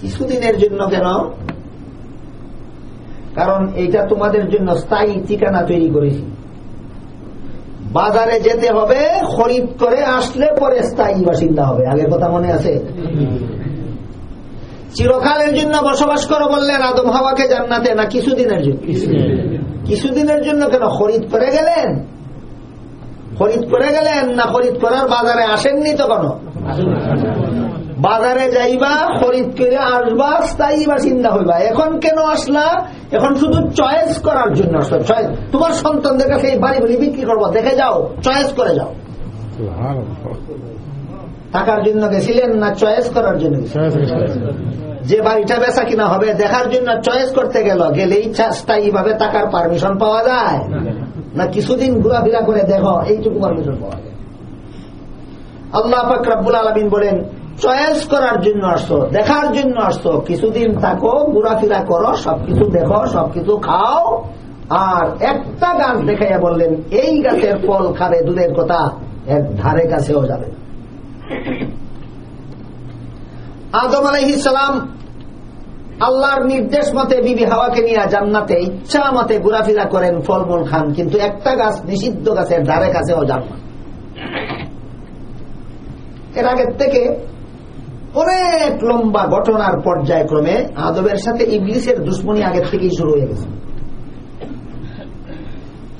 কিছুদিনের জন্য কেন? কারণ এইটা তোমাদের জন্য স্থায়ী ঠিকানা তৈরি করেছি। বাজারে যেতে হবে, খরিদ করে আসলে পরে স্থায়ী বাসিন্দা হবে। আগের কথা মনে আছে? চিরকালের জন্য বসবাস করো বললেন আদম হাওয়াকে জান্নাতে না কিছুদিনের জন্য? কিছুদিনের জন্য কেন? খরিদ করে গেলেন। খরিদ করে গেলেন না খরিদ করার বাজারে আসেননি তো কোনো? বাজারে যাইবা খরিদ করে আসবা স্থায়ী বাসিন্দা হইবা। এখন কেন আসলা? এখন শুধু চয়েস করার জন্য আসলো। চয়েস তোমার সন্তানদের কাছে এই বাড়ি বাড়ি বিক্রি করব। দেখে যাও চয়েস করে যাও। টাকার জন্য গেছিলেন না চয়েস করার জন্য যে বাড়িটা বেচা কিনা হবে দেখার জন্য চয়েস করতে গেল। গেলেই স্থায়ী ভাবে টাকার পারমিশন পাওয়া যায়। না কিছুদিন ঘোরাফেরা করে দেখো এইটুকু পারমিশন পাওয়া যায়। আল্লাহ ফাকরাবুল আলমিন বলেন চয়েস করার জন্য আসছো, দেখার জন্য আসছো। কিছুদিন থাকো, ঘোরাফেরা করো, সবকিছু দেখো, সবকিছু খাও। আর একটা গাছ দেখাইয়া বললেন, এই গাছের ফল খাবে দূরের কথা এক ধারে কাছেও যাবে। আদম আলহিসাম আল্লাহর নির্দেশ মতে বিবি হাওয়াকে নিয়ে জান্নাতে, ইচ্ছা মতে ঘোরাফেরা করেন ফলমূল খান, কিন্তু একটা গাছ নিষিদ্ধ গাছের ধারে কাছেও যান না। এর আগের থেকে অনেক লম্বা ঘটনার পর্যায়ক্রমে আদবের সাথে ইংলিশের দুশ্মনী আগের থেকেই শুরু হয়ে গেছে।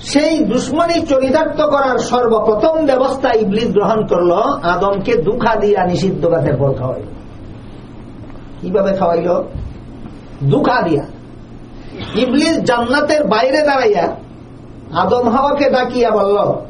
সেই দুশ্মনী চরিতার্থ করার সর্বপ্রথম ব্যবস্থা ইবলিস গ্রহণ করল আদমকে দুঃখা দিয়া নিষিদ্ধ গাছের ফল খাওয়াইল কীভাবে খাওয়াইল? দুঃখা দিয়া। ইবলিস জান্নাতের বাইরে দাঁড়াইয়া আদম হাওয়াকে ডাকিয়া বলল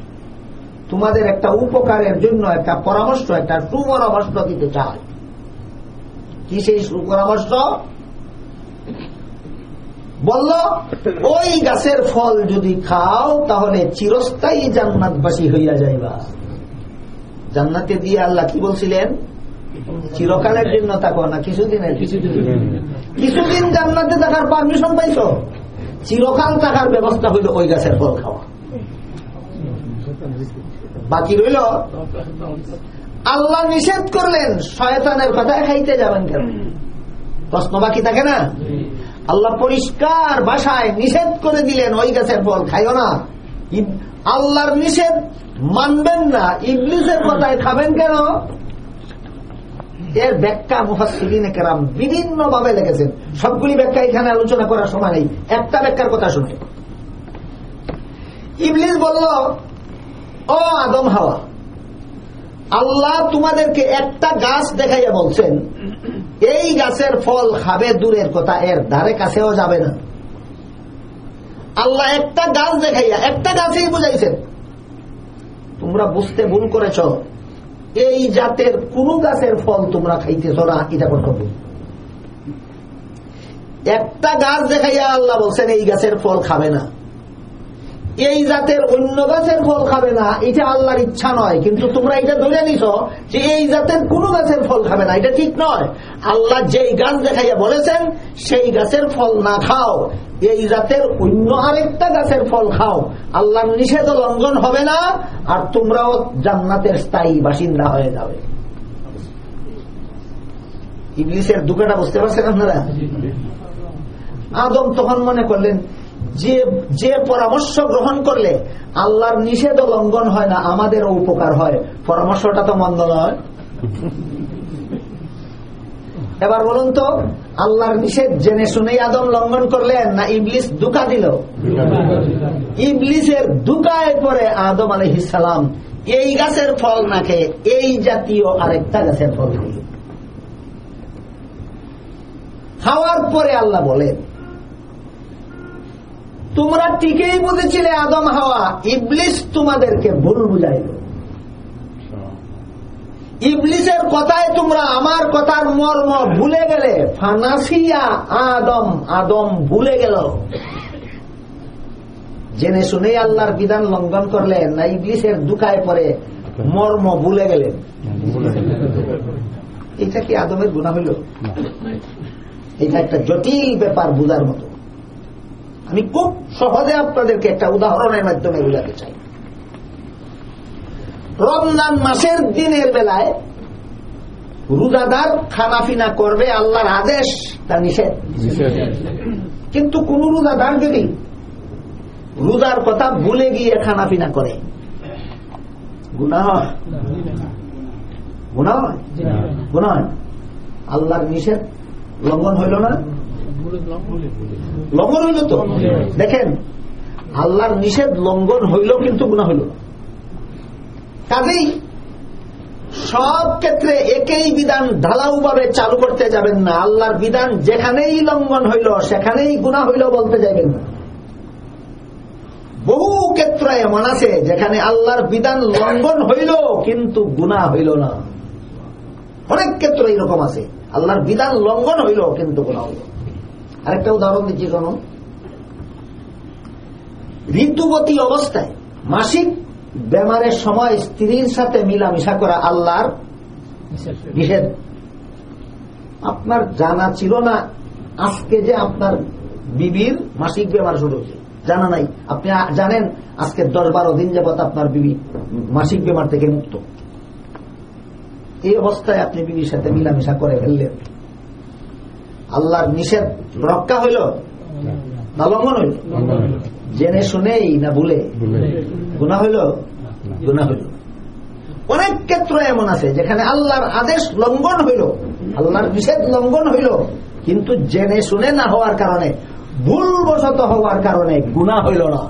তোমাদের একটা উপকারের জন্য, একটা পরামর্শ, একটা সুপরামর্শ দিতে চাই। কি সেই সুপরামর্শ? বলল, ওই গাছের ফল যদি খাও, তাহলে চিরস্থায়ী জান্নাতবাসী হইয়া যাইবা। জান্নাতে দিয়ে আল্লাহ কি বলছিলেন? চিরকালের জন্য থাকো না, কিছুদিনের কিছুদিন জান্নাতে থাকার পারমিশন পাইছ? চিরকাল থাকার ব্যবস্থা হইল ওই গাছের ফল খাওয়া। বাকি রইল? আল্লাহ নিষেধ করলেন শয়তানের কথায় খাইতে যাবেন কেন? প্রশ্ন বাকি থাকে না? আল্লাহ পরিষ্কার ভাষায় নিষেধ করে দিলেন ওই গাছের ফল খাইও না। আল্লাহর নিষেধ মানবেন না। ইংলিশের কথায় খাবেন কেন? এর ব্যাখ্যা মুফাসিদিন কেরাম বিভিন্ন ভাবে লেগেছেন সবগুলি ব্যাখ্যা এখানে আলোচনা করার সময় নেই। একটা ব্যাখ্যার কথা শুনে। ইবলিস বলল ও আদম হাওয়া। আল্লাহ তোমাদেরকে একটা গাছ দেখাইয়া বলছেন, এই গাছের ফল খাবে দূরের কথা, এর ধারে কাছেও যাবে না। আল্লাহ একটা গাছ দেখাইয়া, একটা গাছেই বুঝাইছেন। তোমরা বুঝতে ভুল করেছ, এই জাতের কোন গাছের ফল তোমরা খাইতেছ না, এটা কর্তব্য। একটা গাছ দেখাইয়া আল্লাহ বলছেন, এই গাছের ফল খাবে না। এই জাতের অন্য গাছের ফল খাবে না, এটা আল্লাহর ইচ্ছা নয়। কিন্তু তোমরা এটা ধরে নিছ যে এই জাতের কোন গাছের ফল খাবে না, এটা ঠিক নয়। আল্লাহ যেই গাছ দেখাইয়া বলেছেন, সেই গাছের ফল না খাও। এই জাতের অন্য আরেকটা গাছের ফল খাও। আল্লাহর নিষেধ লঙ্ঘন হবে না, আর তোমরাও জান্নাতের স্থায়ী বাসিন্দা হয়ে যাবে। ইংলিশের দুঃখটা বুঝতে পারছেন আপনারা? আদম তখন মনে করলেন যে যে পরামর্শ গ্রহণ করলে আল্লাহর নিষেধ লঙ্ঘন হয় না, আমাদেরও উপকার হয়। পরামর্শটা তো মন্দ নয়। এবার বলুন তো, আল্লাহর নিষেধ জেনে শুনেই আদম লঙ্ঘন করলেন না ইবলিস দুকা দিল? ইবলিসের দুকায় পরে আদম আলহিসাম এই গাছের ফল না খেয়ে, এই জাতীয় আরেকটা গাছের ফল খাওয়ার পরে আল্লাহ বলেন তোমরা ঠিকই বুঝেছিলে, আদম হাওয়া। ইবলিস তোমাদেরকে ভুল বুঝাইল। ইবলিসের কথায় তোমরা আমার কথার মর্ম ভুলে গেলে, ফানাসিয়া আদম আদম ভুলে গেল। জেনে শুনেই আল্লাহর বিধান লঙ্ঘন করলেন না ইবলিসের দুকায় পরে মর্ম ভুলে গেলেন এটা কি আদমের গুণা হইল? এটা একটা জটিল ব্যাপার বোঝার মতো। আমি খুব সহজে আপনাদেরকে একটা উদাহরণের মাধ্যমে বোঝাতে চাই। রমজান মাসের দিনের বেলায় রোজাদার খানাফিনা করবে আল্লাহর আদেশ, তা নিষেধ। কিন্তু কোন রোজাদার যদি রোজার কথা ভুলে গিয়ে খানাফিনা করে গুণা হয়? গুণা হয়। আল্লাহর নিষেধ লঙ্ঘন হইল না? লঙ্ঘন? হইল তো? দেখেন আল্লাহর নিষেধ লঙ্ঘন হইল কিন্তু গুণা হইল কাজেই সব ক্ষেত্রে একই বিধান ঢালাউ ভাবে চালু করতে যাবেন না। আল্লাহর বিধান যেখানেই লঙ্ঘন হইল সেখানেই গুণা হইল বলতে যাবেন না। বহু ক্ষেত্র এমন আছে যেখানে আল্লাহর বিধান লঙ্ঘন হইল কিন্তু গুণা হইল না। অনেক ক্ষেত্র এরকম আছে। আল্লাহর বিধান লঙ্ঘন হইল কিন্তু গুণা হইল আরেকটা উদাহরণ দিচ্ছি কোন ঋতুবতী অবস্থায় মাসিক বেমারের সময় স্ত্রীর সাথে মিলামিশা করা আল্লাহর নিষেধ। আপনার জানা ছিল না, আজকে যে আপনার বিবির মাসিক বেমার শুরু হয়েছে। জানা নাই। আপনি জানেন, আজকে দশ বারো দিন যাবৎ আপনার বিবি মাসিক বেমার থেকে মুক্ত। এই অবস্থায় আপনি বিবির সাথে মিলামিশা করে ফেললেন। আল্লাহর নিষেধ রক্ষা হইল? না লঙ্ঘন হইল? জেনে শুনেই না ভুলে? গুণা হইল? গুণা হইল। অনেক ক্ষেত্র এমন আছে যেখানে আল্লাহর আদেশ লঙ্ঘন হইল আল্লাহর নিষেধ লঙ্ঘন হইল কিন্তু জেনে শুনে না হওয়ার কারণে ভুলবশত হওয়ার কারণে গুণা হইল না।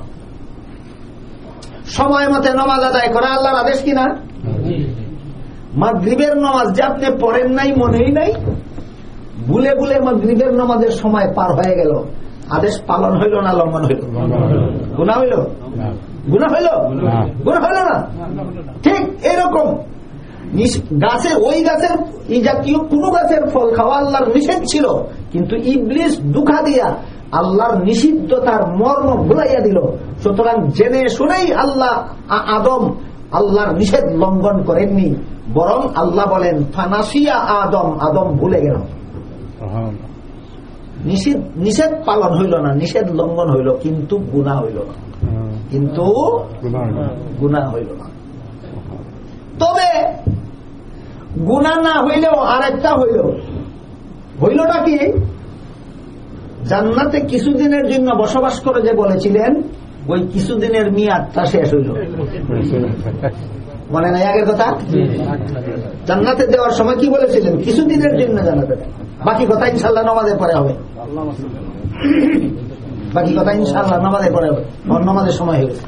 সময় মতে নমাজ আদায় করা আল্লাহর আদেশ কিনা মাগরীবের নমাজ যে আপনি পড়েন নাই মনেই নাই? ভুলে ভুলে মাগরীবের নমাজের সময় পার হয়ে গেল। আদেশ পালন হইল না লঙ্ঘন হইল? গুণা হইল? গুণা হইল? গুণা হইল না? ঠিক এরকম। গাছের ওই গাছের এই জাতীয় কোন গাছের ফল খাওয়া আল্লাহর নিষেধ ছিল। কিন্তু ইবলিস দুঃখা দিয়া আল্লাহর নিষিদ্ধতার মর্ম ভুলাইয়া দিল। সুতরাং জেনে শুনেই আল্লাহ আদম আল্লাহর নিষেধ লঙ্ঘন করেননি। বরং আল্লাহ বলেন, ফানাসিয়া আদম। আদম ভুলে গেল। নিষেধ পালন হইল না নিষেধ লঙ্ঘন হইল কিন্তু গুণা হইল না। কিন্তু গুণা হইল না। তবে গুণা না হইলেও আরেকটা হইল। হইলটা কি? জান্নাতে কিছুদিনের জন্য বসবাস করে যে বলেছিলেন ওই কিছুদিনের মেয়াদটা শেষ হইল। মনে নাই আগের কথা? জান্নাতে দেওয়ার সময় কি বলেছিলেন? কিছুদিনের জন্য জানাতে বাকি কথা ইনশাল্লাহ নমাজের পরে হবে। বাকি কথা ইনশাল্লাহ নমাজের পরে হবে। নমাজের সময় হয়ে গেছে।